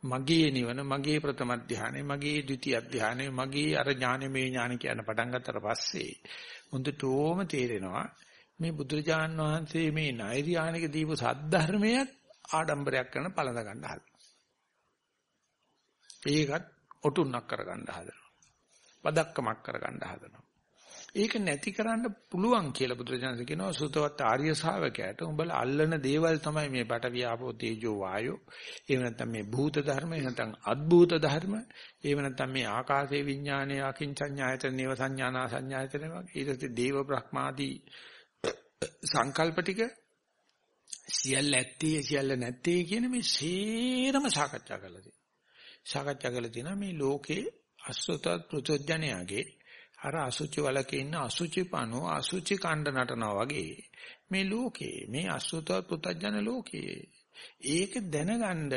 මගේ නිවන මගේ ප්‍රථම ධානය මගේ ද්විතිය ධානය මගේ අර ඥානෙමේ ඥාන කියන පටන් ගත්තට පස්සේ හොඳටම තේරෙනවා මේ බුදුරජාන් වහන්සේ මේ නෛර්යානික දීපු සද්ධර්මයක් ආඩම්බරයක් කරන පළඳ ගන්න හදලා. ඒකත් ඔටුන්නක් කරගන්න හදනවා. වදක්කමක් කරගන්න හදනවා. ඒක නැති කරන්න පුළුවන් කියලා බුදුරජාණන් කියනවා. සුතවත් ආර්ය ශාවකයාට උඹලා අල්ලන දේවල් තමයි මේ පඨවි ආපෝ තේජෝ වායෝ. එහෙම නැත්නම් මේ භූත ධර්ම එහෙම නැත්නම් අද්භූත ධර්ම එහෙම නැත්නම් මේ ආකාශේ විඥානයේ අකින්චඤ්ඤායතන නේව සංඥානා සංඥායතන වගේ. ඊට පස්සේ දේව බ්‍රහ්මාදී සංකල්ප ටික සියල්ල ඇත්තේ සියල්ල නැත්තේ කියන මේ සේරම සාකච්ඡා කරලා තියෙනවා. සාකච්ඡා කරලා තියෙනවා මේ ලෝකේ අසුතත් පෘථජ්ජනයාගේ අර අසුචි වලකේ ඉන්න අසුචි පණෝ අසුචි කණ්ඩ නටනවා වගේ. මේ ලෝකේ මේ අසුත පුතඥ ලෝකේ. ඒක දැනගන්න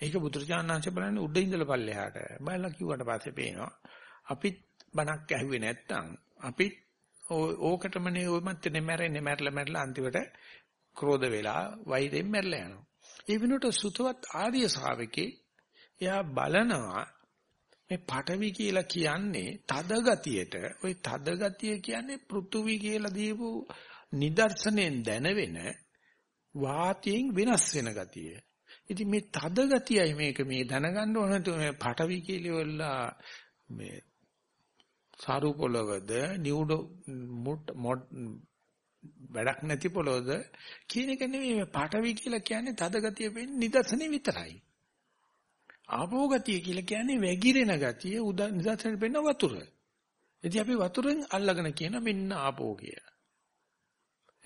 ඒක බුදුරජාණන්සේ බලන්නේ උඩ ඉඳලා පල්ලෙහාට. බලලා කිව්වට පස්සේ පේනවා අපිත් බණක් ඇහුවේ නැත්තම් අපිත් ඕකටමනේ ඔය මැත්තේ මැරෙන්නේ මැරලා මැරලා අන්තිමට ක්‍රෝධ වෙලා වෛරයෙන් මැරලා යනවා. ඒ වෙනුවට සුතවත් ආර්ය ශාවකේ එයා බලනවා මේ පටවි කියලා කියන්නේ තද ගතියට ওই තද ගතිය කියන්නේ පෘථුවි කියලා දීපු නිදර්ශනයෙන් දැනවෙන වාතයෙන් වෙනස් වෙන ගතිය. ඉතින් මේ තද ගතියයි මේක මේ දැනගන්න ඕන මේ පටවි කියලා මේ සාරු පොළවද නියුඩ මොඩ් වැඩක් නැති පොළොවද කියන එක නෙමෙයි මේ පටවි කියලා කියන්නේ තද ගතිය වෙන්නේ නිදර්ශනේ විතරයි. ආපෝ ගතිය කියලා කියන්නේ වැగిරෙන ගතිය උදා නිදර්ශනට පෙන්න වතුර. ඉතින් අපි වතුරෙන් අල්ලගෙන කියන මෙන්න ආපෝ කියලා.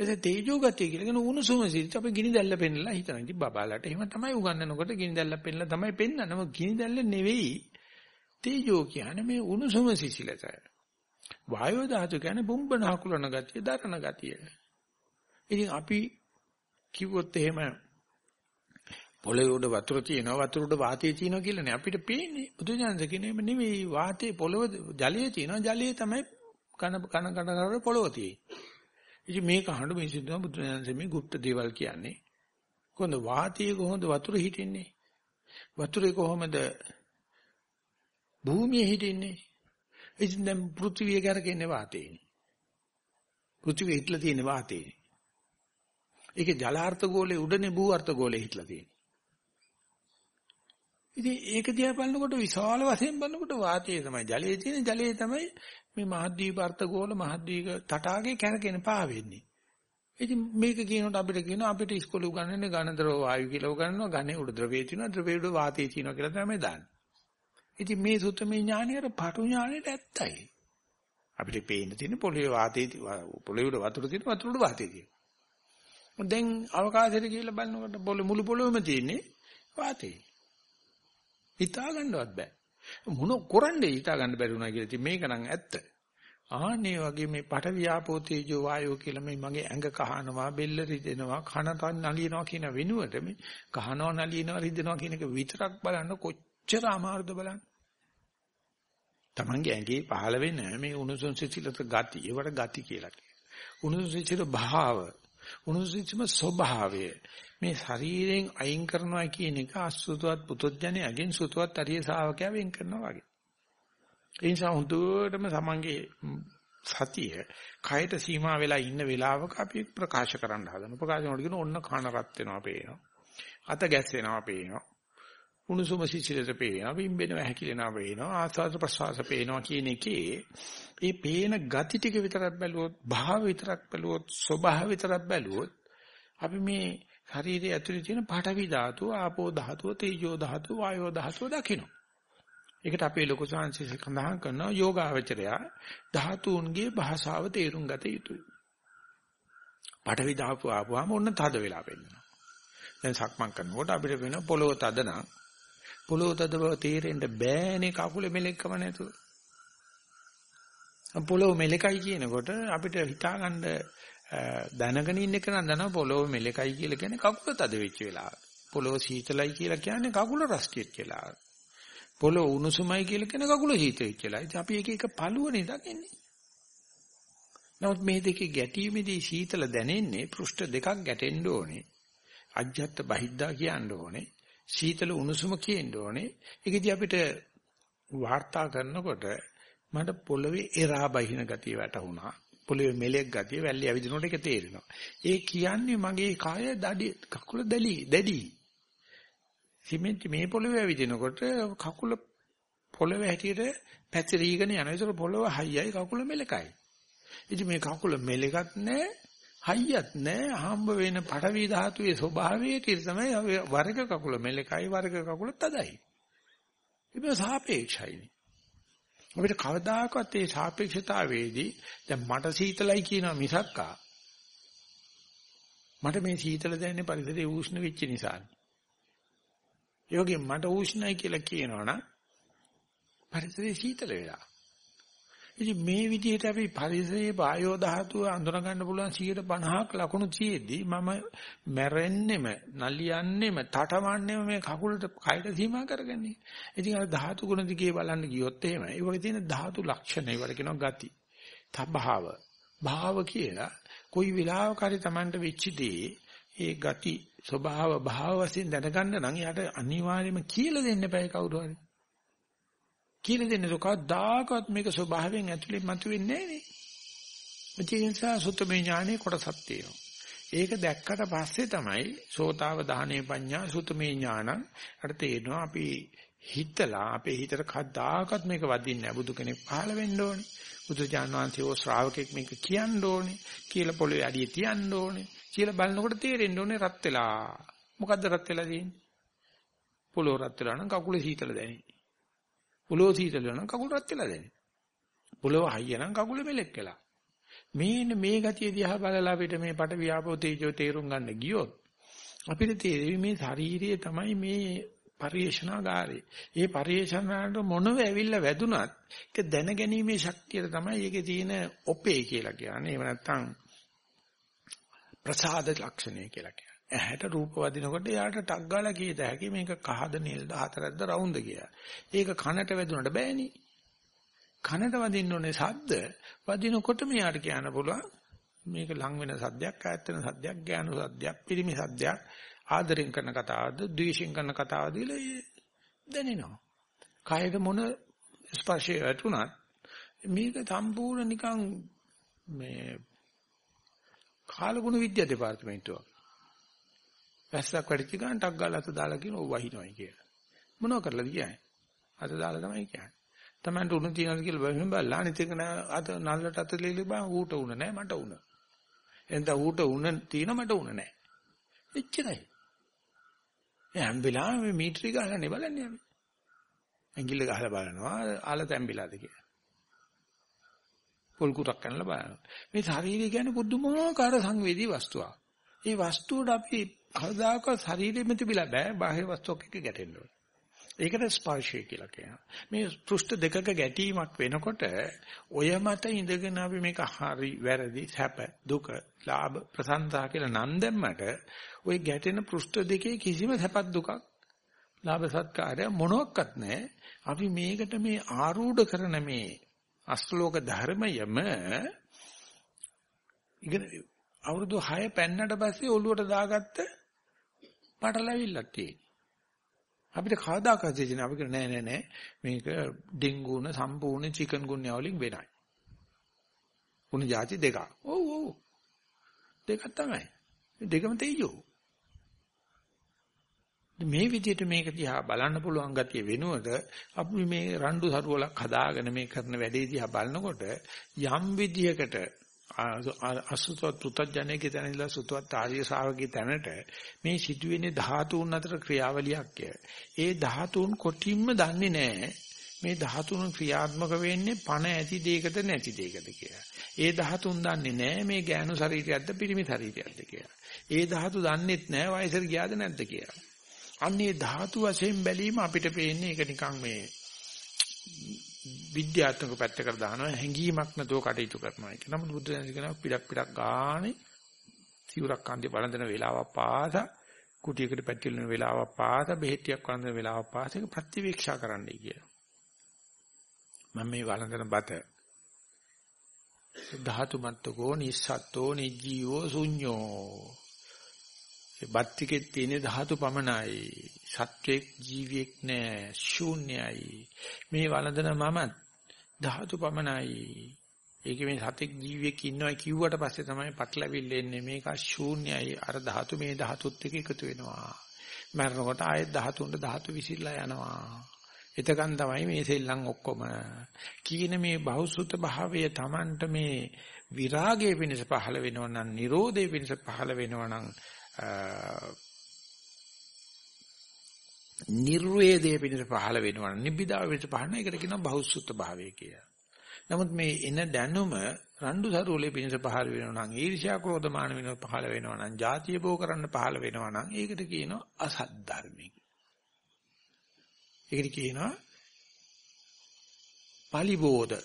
එතේ තේජෝ ගතිය කියලා කියන උණුසුම සිත් අපි ගිනි දැල්ල පෙන්නලා හිතන. ඉතින් බබාලට එහෙම තමයි උගන්වනකොට ගිනි දැල්ල පෙන්නලා තමයි පෙන්නන්නේ. මොකද ගිනි දැල්ල නෙවෙයි තේජෝ කියන්නේ මේ උණුසුම සිසිලත. වායෝ ධාතු කියන්නේ බුම්බන හකුලන ගතිය, දරන ගතිය. ඉතින් අපි කිව්වොත් එහෙම පොළේ උඩ වතුර තියෙනවා වතුර උඩ වාතය තියෙනවා කියලානේ අපිට පේන්නේ බුදුජානක කියන්නේ එහෙම නෙවෙයි වාතයේ පොළව ජලයේ තියෙනවා ජලයේ තමයි කන කන කන කන පොළව තියෙන්නේ ඉතින් මේක අහන්න මේ සිද්ධම බුදුජානක මේ গুপ্ত දේවල් කියන්නේ කොහොමද වාතයේ කොහොමද වතුර හිටින්නේ වතුරේ කොහොමද භූමියේ හිටින්නේ ඉතින් දැන් පෘථිවිය කරකෙන්නේ වාතයේනේ පෘථිවිය හිටලා තියෙන වාතයේනේ ඒකේ ජලාර්ථ ගෝලයේ උඩනේ භූ අර්ථ ගෝලයේ හිටලා තියෙන්නේ ඉතින් ඒක දිහා බලනකොට විශාල වශයෙන් බලනකොට වාතයේ තමයි ජලයේ තියෙන ජලයේ තමයි මේ මහද්වීප අර්ථගෝල මහද්වීප තටාගේ කැනකෙන පාවෙන්නේ. ඉතින් මේක කියනකොට අපිට කියනවා අපිට ඉස්කෝලේ උගන්වන්නේ ඝන ද්‍රව වායු කියලා උගන්වනවා ඝනේ උඩ ද්‍රවයේ තියෙනවා ද්‍රවයේ උඩ වාතයේ තියෙනවා කියලා තමයි දාන්නේ. ඉතින් මේ සුත්තමේ ඥානයේ පටු ඥානෙට ඇත්තයි. අපිට පේන්න තියෙන පොළවේ වාතයේ පොළවේ උඩ වතුර තියෙන වතුර උඩ වාතයේ තියෙනවා. දැන් අවකාශයට කියලා බලනකොට පොළ මුළු පොළොවේම තියෙන්නේ වාතයේ. හිතා ගන්නවත් බෑ. මොන කරන්නේ හිතා ගන්න බැරි වුණා කියලා. ඉතින් මේක නම් ඇත්ත. ආන්නේ වගේ මේ පට වියාපෝ තේජෝ වායෝ කියලා මේ මගේ ඇඟ කහනවා බෙල්ල රිදෙනවා කනට නලියනවා කියන වෙනුවට මේ කහනවා නලියනවා රිදෙනවා කියන එක විතරක් බලන්න කොච්චර අමාරුද බලන්න. Tamange ඇඟේ පහළ වෙන මේ උණුසුම් සිසිලත ගති ඒවට ගති කියලා කියනවා. උණුසුම් සිසිල භාව උණුසුම් ස්වභාවය මේ ශරීරයෙන් අයින් කරනවා කියන එක අසුතවත් පුතුත්ජනයගෙන් සුතවත් අරිය ශාවකයා වෙන් කරනවා වගේ. ඒ නිසා හුදුවටම සමංගේ සතිය කයට සීමා වෙලා ඉන්න වෙලාවක අපි ප්‍රකාශ කරන්න හදනවා. ප්‍රකාශ කරනකොට කියන ඔන්න කන රත් වෙනවා පේනවා. අත ගැස්සෙනවා පේනවා. උණුසුම සිසිලස පේනවා. විම්බෙනවා හැකිලෙනවා පේනවා. ආස්වාද ප්‍රසවාස පේනවා කියන එකේ මේ පේන ගති ටික විතරක් බැලුවොත් භාව විතරක් බැලුවොත් ස්වභාව විතරක් බැලුවොත් අපි මේ ශරීරයේ ඇතුලේ තියෙන පඨවි ධාතුව, ආපෝ ධාතුව, තේජෝ ධාතුව, වායෝ ධාතුව දකින්න. ඒකට අපේ ලොකු සංසි සඳහන් කරනවා යෝගාවචරය ධාතුන්ගේ භාෂාව තේරුම් ගත යුතුයි. පඨවි ධාතුව ආපුවාම ඔන්න තද වෙලා වෙනවා. දැන් සක්මන් කරනකොට අපිට වෙන පොළොව තද නම් පොළොව තද බව තේරෙන්න බෑනේ කකුලේ මෙලෙක්කම නැතුව. පොළොව මෙලකයි කියනකොට අපිට හිතාගන්න දැනගෙන ඉන්න එක නම් දනවා පොළොව මෙලකයි කියලා කියන්නේ කකුල තද වෙච්ච වෙලාව. පොළොව සීතලයි කියලා කියන්නේ කකුල රස්ටියෙච්ච වෙලාව. පොළොව උණුසුමයි කියලා කියන්නේ කකුල සීත වෙච්ච වෙලාව. ඉතින් අපි එක එක පළුවනේ දකින්නේ. නමුත් මේ දෙකේ ගැටීමේදී සීතල දැනෙන්නේ පෘෂ්ඨ දෙකක් ගැටෙන්න ඕනේ. අජ්ජත් බහිද්දා කියන්න ඕනේ. සීතල උණුසුම කියන්න ඕනේ. ඒකදී අපිට වාර්තා කරනකොට මට පොළවේ එරා බහින ගතිය වැටුණා. පොළවේ මෙලෙක් ගතිය වැල්ලේ ඇවිදිනකොට ඒක තේරෙනවා. ඒ කියන්නේ මගේ කය දඩි කකුල දැලි දැඩි. සිමෙන්ති මේ පොළවේ ඇවිදිනකොට කකුල පොළවේ හැටියට පැතිරීගෙන යනවා. ඒතර පොළව හයියයි කකුල මෙලකයි. ඉතින් මේ කකුල මෙලකත් නැහැ, හයියත් නැහැ. හම්බ වෙන පඩවි ධාතුවේ ස්වභාවය තමයි වර්ග කකුල මෙලකයි වර්ග කකුල තදයි. ඒක සාපේක්ෂයි. අපිට කවදාකවත් මේ සාපේක්ෂතාවයේදී දැන් මට සීතලයි කියනවා මිසක්කා මට මේ සීතල දැනෙන්නේ පරිසරයේ උෂ්ණ වෙච්ච නිසානේ. ඒ වගේ මට උෂ්ණයි කියලා කියනවනම් පරිසරයේ සීතල වෙලා. ඉතින් මේ විදිහට අපි පරිසරයේ වායෝ ධාතුව අඳුර ගන්න පුළුවන් 150ක් ලකුණු තියෙද්දි මම මැරෙන්නෙම නලියන්නෙම තටමන්නෙම මේ කකුලට කයට සීමා කරගන්නේ. ඉතින් අර ධාතු ගුණ දිගේ බලන්න ගියොත් එහෙම ඒ වගේ තියෙන ධාතු ලක්ෂණ ඒවට කියනවා ගති. තභාව. භාව කියලා කොයි වෙලාවක හරි Tamanට වෙච්ච දේ ඒ ගති ස්වභාව භාව වශයෙන් දැනගන්න නම් යාට අනිවාර්යයෙන්ම කියලා දෙන්න බෑ කවුරු හරි. කියලා දෙන්න කවදාකවත් මේක ස්වභාවයෙන් ඇතුලේ මතුවෙන්නේ නැහැ නේ. ඒ නිසා සුත්තමේ ඥානේ කොටසක් තියෙනවා. ඒක දැක්කට පස්සේ තමයි සෝතාව දහනේ පඤ්ඤා සුත්තමේ ඥානං අර තේරෙනවා අපි හිතලා අපේ හිතට කවදාකවත් මේක වදින්නේ නැහැ. බුදු කෙනෙක් පහළ වෙන්න ඕනේ. බුදුජාන විශ්වෝ ශ්‍රාවකෙක් මේක කියන්න ඕනේ. කියලා පොළවේ අඩිය තියන්න ඕනේ. කියලා බලනකොට තේරෙන්න ඕනේ රත් වෙලා. මොකද්ද රත් වෙලා තියෙන්නේ? පොළොව රත් වෙලා නම් කකුලේ සීතල දැනෙන්නේ. පොළොව සීතල වෙනවා නම් කකුල රත් වෙලා දැනෙන්නේ. පොළොව හයිය නම් කකුල මෙලෙක් වෙලා. මේන මේ ගතිය දිහා බලලා අපිට මේ පට වියාපෝ තේජෝ තේරුම් ගන්න ගියොත් අපිට තේරෙවි මේ ශාරීරිය තමයි මේ පරිේශනාගාරේ. ඒ පරිේශනාවට මොනව ඇවිල්ලා වැදුනත් ඒක දැනගැනීමේ ශක්තිය තමයි ඒකේ තියෙන ඔපේ කියලා කියන්නේ. එහෙම නැත්නම් ප්‍රසාද ලක්ෂණය කියලා කියන්නේ. ඇහැට රූප වදිනකොට එයාට ටක් ගාලා කීත හැකි මේක කහද නිල්ද හතරක්ද රවුම්ද කියලා. ඒක කනට වැදුනට බෑනේ. කනට වදින්න ඕනේ සද්ද වදිනකොට මෙයාට කියන්න පුළුවන් මේක ලං වෙන සද්දයක් ඈත් වෙන සද්දයක් ඥාන සද්දයක් පිරිමි සද්දයක් ආදරෙන් කරන කතාවද ද්වේෂෙන් කරන කතාවද කියලා දැනෙනවා. කයද මොන ස්පර්ශය වැටුණත් මේක සම්පූර්ණ නිකන් මේ කාලගුණ විද්‍යා දෙපාර්තමේන්තුව. වැස්සක් වැඩිච්ච ගමන් ටක් ගාලා අත දාලා කියන ඔව් වහිනවයි කියලා. මොනව කරලාද කියන්නේ? අත දාලා තමයි කියන්නේ. Tamanට උණු තියනද කියලා බැලුම් බලලා අනිත් එක නෑ අත නල්ලට අත ලීලි බා ඌට උණ නෑ මට උණ. එතන ඌට උණ තියෙන මට උණ නෑ. එච්චරයි. හැම වෙලාවෙම මේ මීටරි ගහලානේ බලන්නේ අපි. ඇඟිල්ල ගහලා බලනවා ආල තැම්බිලාද කියලා. පොල් කුරක් කනලා බලනවා. මේ ශරීරය කියන්නේ පුදුමාකාර සංවේදී වස්තුවක්. ඒ වස්තුවට අපි කවදාකවත් ශරීරෙම තිබිලා බෑ බාහිර වස්තුවක් එක්ක ගැටෙන්න ඕනේ. ඒකට ස්පර්ශය කියලා කියනවා. මේ පෘෂ්ඨ දෙකක ගැටීමක් වෙනකොට ඔය මත ඉඳගෙන අපි මේක හරි වැරදි සැප දුක ලාභ ප්‍රසන්නතා කියලා නම් දැම්මට ওই ගැටෙන පෘෂ්ඨ දෙකේ කිසිම සැපක් දුකක් ලාභ සත්කාරය මොනවත් නැහැ. අපි මේකට මේ ආරූඪ කරන මේ අස්ලෝක ධර්මයම ඉගෙන අවුරුදු 6 පෙන්නට පස්සේ ඔළුවට දාගත්ත පටලැවිල්ලක් තියෙනවා. අපිට කවදාකවත් දෙන්නේ අපි කියන නෑ නෑ නෑ මේක ඩෙන්ගුන සම්පූර්ණ චිකන් ගුන්යා වලින් වෙනයි. උණු જાති දෙකක්. ඔව් ඔව්. දෙකක් තමයි. දෙකම තේජෝ. මේ විදිහට මේක දිහා බලන්න පුළුවන් ගතිය වෙනුවට අපි මේ රණ්ඩු සරුවලක් හදාගෙන මේ කරන වැඩේ දිහා බලනකොට යම් විදිහකට අසුතවත් පුතඥයේ තැන ඉඳලා සුතවත් ආර්ය ශාවකී තැනට මේ සිදුවෙන්නේ ධාතුන් අතර ක්‍රියාවලියක් ඒ ධාතුන් කොටින්ම දන්නේ නැහැ මේ ධාතුන් ක්‍රියාත්මක වෙන්නේ පණ ඇති දෙයකද නැති දෙයකද කියලා. ඒ ධාතුන් දන්නේ නැහැ මේ ගෑනු ශරීරයක්ද පිරිමි ශරීරයක්ද කියලා. ඒ ධාතු දන්නෙත් නැහැ වයසට ගියාද නැද්ද කියලා. අන්නේ ධාතු වශයෙන් බැලීම අපිට පේන්නේ ඒක නිකන් මේ විද්‍යාත්මක පැත්තකට දානවා හැඟීමක් නැතුව කටයුතු කරනවා ඒක. නමුත් බුද්ධ ධර්මයේ කියනවා පිටක් පිටක් ගානේ සිවුරක් අන්දේ බලඳන වෙලාවක් පාසා කුටියකට පැටලෙන වෙලාවක් පාසා බෙහෙටියක් වළඳන වෙලාවක් පාසා ඒක ප්‍රතිවීක්ෂා කරන්නයි කියලා. මම මේ වළඳන බත ධාතු මත්තකෝ නිස්සත්තෝ නිජීවෝ ශුඤ්ඤෝ ඒ බත්තිකේ තියෙන ධාතු පමණයි. සත්වෙක් ජීවියෙක් නෑ. ශූන්‍යයි. මේ වළඳන මමත් ධාතු පමණයි. ඒකේ මේ සතෙක් ජීවියෙක් ඉන්නවා කිව්වට පස්සේ තමයි පටලවිල්ල එන්නේ. මේක ශූන්‍යයි. අර ධාතු මේ ධාතුත් එක්ක එකතු වෙනවා. මරනකොට ආයෙත් 13ට ධාතු විසිරලා යනවා. එතකන් තමයි මේ සෙල්ලම් ඔක්කොම කීන මේ බහුසුත භාවය Tamanට මේ විරාගයේ පිණිස පහළ වෙනවා නම් Nirodhe පිණිස පහළ වෙනවා නම් නිර්වේදයේ පිණිස පහළ වෙනවා නම් නිබ්බිදාව පිණිස පහළ වෙනවා ඒකට කියනවා බහුසුත භාවය කියලා. නමුත් මේ එන දැනුම රණ්ඩු සරුවලේ පිණිස පහළ වෙනවා නම් ඊර්ෂ්‍යා ක්‍රෝධ මාන වෙනව පහළ වෙනවා නම් ಜಾතිය බෝ කරන්න පහළ වෙනවා නම් ඒකට කියනවා අසත් ධර්මික. ඒකට කියනවා පලිබෝධ.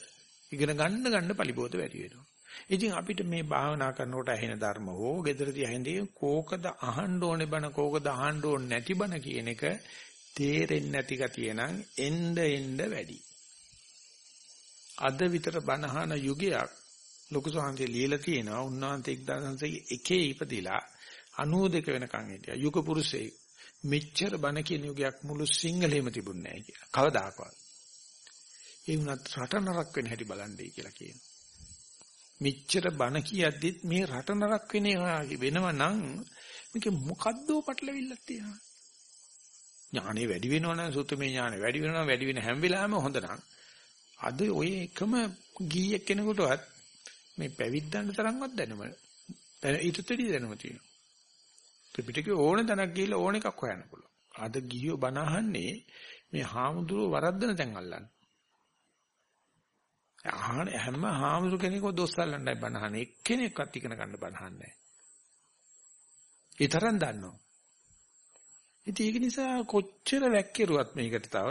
ඉගෙන ගන්න ගන්න පලිබෝධ වැඩි වෙනවා. ඉතින් අපිට මේ භාවනා කරනකොට ඇහෙන ධර්ම හෝ gederදී ඇහෙන්නේ කෝකද අහන්න ඕනේ බන කෝකද අහන්න ඕනේ නැති බන කියන එක තේරෙන්නේ නැති ගතිය නම් එන්න එන්න වැඩි. අද විතර බනහන යුගයක් ලොකු සංහසේ ලියලා තියෙනවා උන්වහන්සේ 1901 ඉපදිලා 92 වෙනකන් හිටියා. යුග පුරුෂේ මෙච්චර බන කියන යුගයක් මුළු සිංහලෙම තිබුණේ නැහැ කියලා. කවදාකවත්. ඒ වුණත් රට නරක වෙන හැටි බලන්නයි කියලා කියනවා. මෙච්චර බන කියද්දිත් මේ රට නරක වෙනවා වෙනව නම් මේක මොකද්දෝ පටලවිල්ලක් තියෙනවා. ඥානෙ වැඩි වෙනවනම් සුත්තමේ ඥානෙ වැඩි වෙනවා වැඩි වෙන හැම වෙලාවෙම හොඳ නම් අද ඔය එකම ගීයක් කෙනෙකුටවත් මේ පැවිද්දන්ට තරම්වත් දැනුම ඊටත් වැඩි දැනුම තියෙනවා. ත්‍රිපිටකේ ඕන තැනක් ගිහිල්ලා ඕන එකක් හොයන්න පුළුවන්. අද ගිහියෝ බණ අහන්නේ මේ හාමුදුරුව වරද්දන තැන් අල්ලන්නේ. අහන හැම හාමුදුරු කෙනෙක්ව දොස් අල්ලන්නයි බණ අහන්නේ. එක්කෙනෙක්වත් ඉගෙන ගන්න බණ අහන්නේ නැහැ. ඒ තරම් දන්නවා. ඉතින් ඒක නිසා කොච්චර වැක්කිරුවත් මේකට තව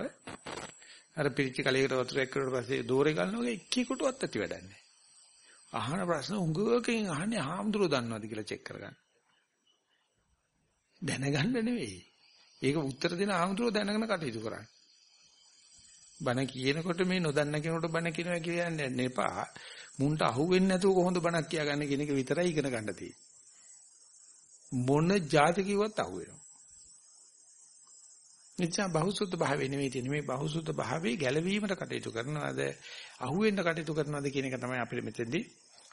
අර පිරිච්ච කලයකට වතුර එක්කරට පස්සේ දෝරේ ගන්නකොට එක්කෙකුටවත් ඇති වැඩක් නැහැ. අහන ප්‍රශ්න උඟුවකින් අහන්නේ හාමුදුරුවෝ දන්නවද කියලා චෙක් කරගන්න. දැනගන්න නෙවෙයි. ඒක උත්තර දෙන හාමුදුරුවෝ දැනගෙන කටයුතු කරන්න. බණ කියනකොට මේ නොදන්න කෙනෙකුට බණ කියනවා කියන්නේ නැපා. මුන්ට අහුවෙන්නේ නැතුව කොහොමද බණක් කියාගන්නේ කියන එක විතරයි ඉගෙන ගන්න තියෙන්නේ. මොන જાති කිව්වත් අහුවෙනවා. නිසා බහුසුද්ධ භාවය නෙවෙයි තියෙන්නේ මේ බහුසුද්ධ භාවයේ ගැළවීමට කටයුතු කරනවාද අහුවෙන්න කටයුතු කරනවාද කියන එක තමයි අපිට මෙතෙන්දී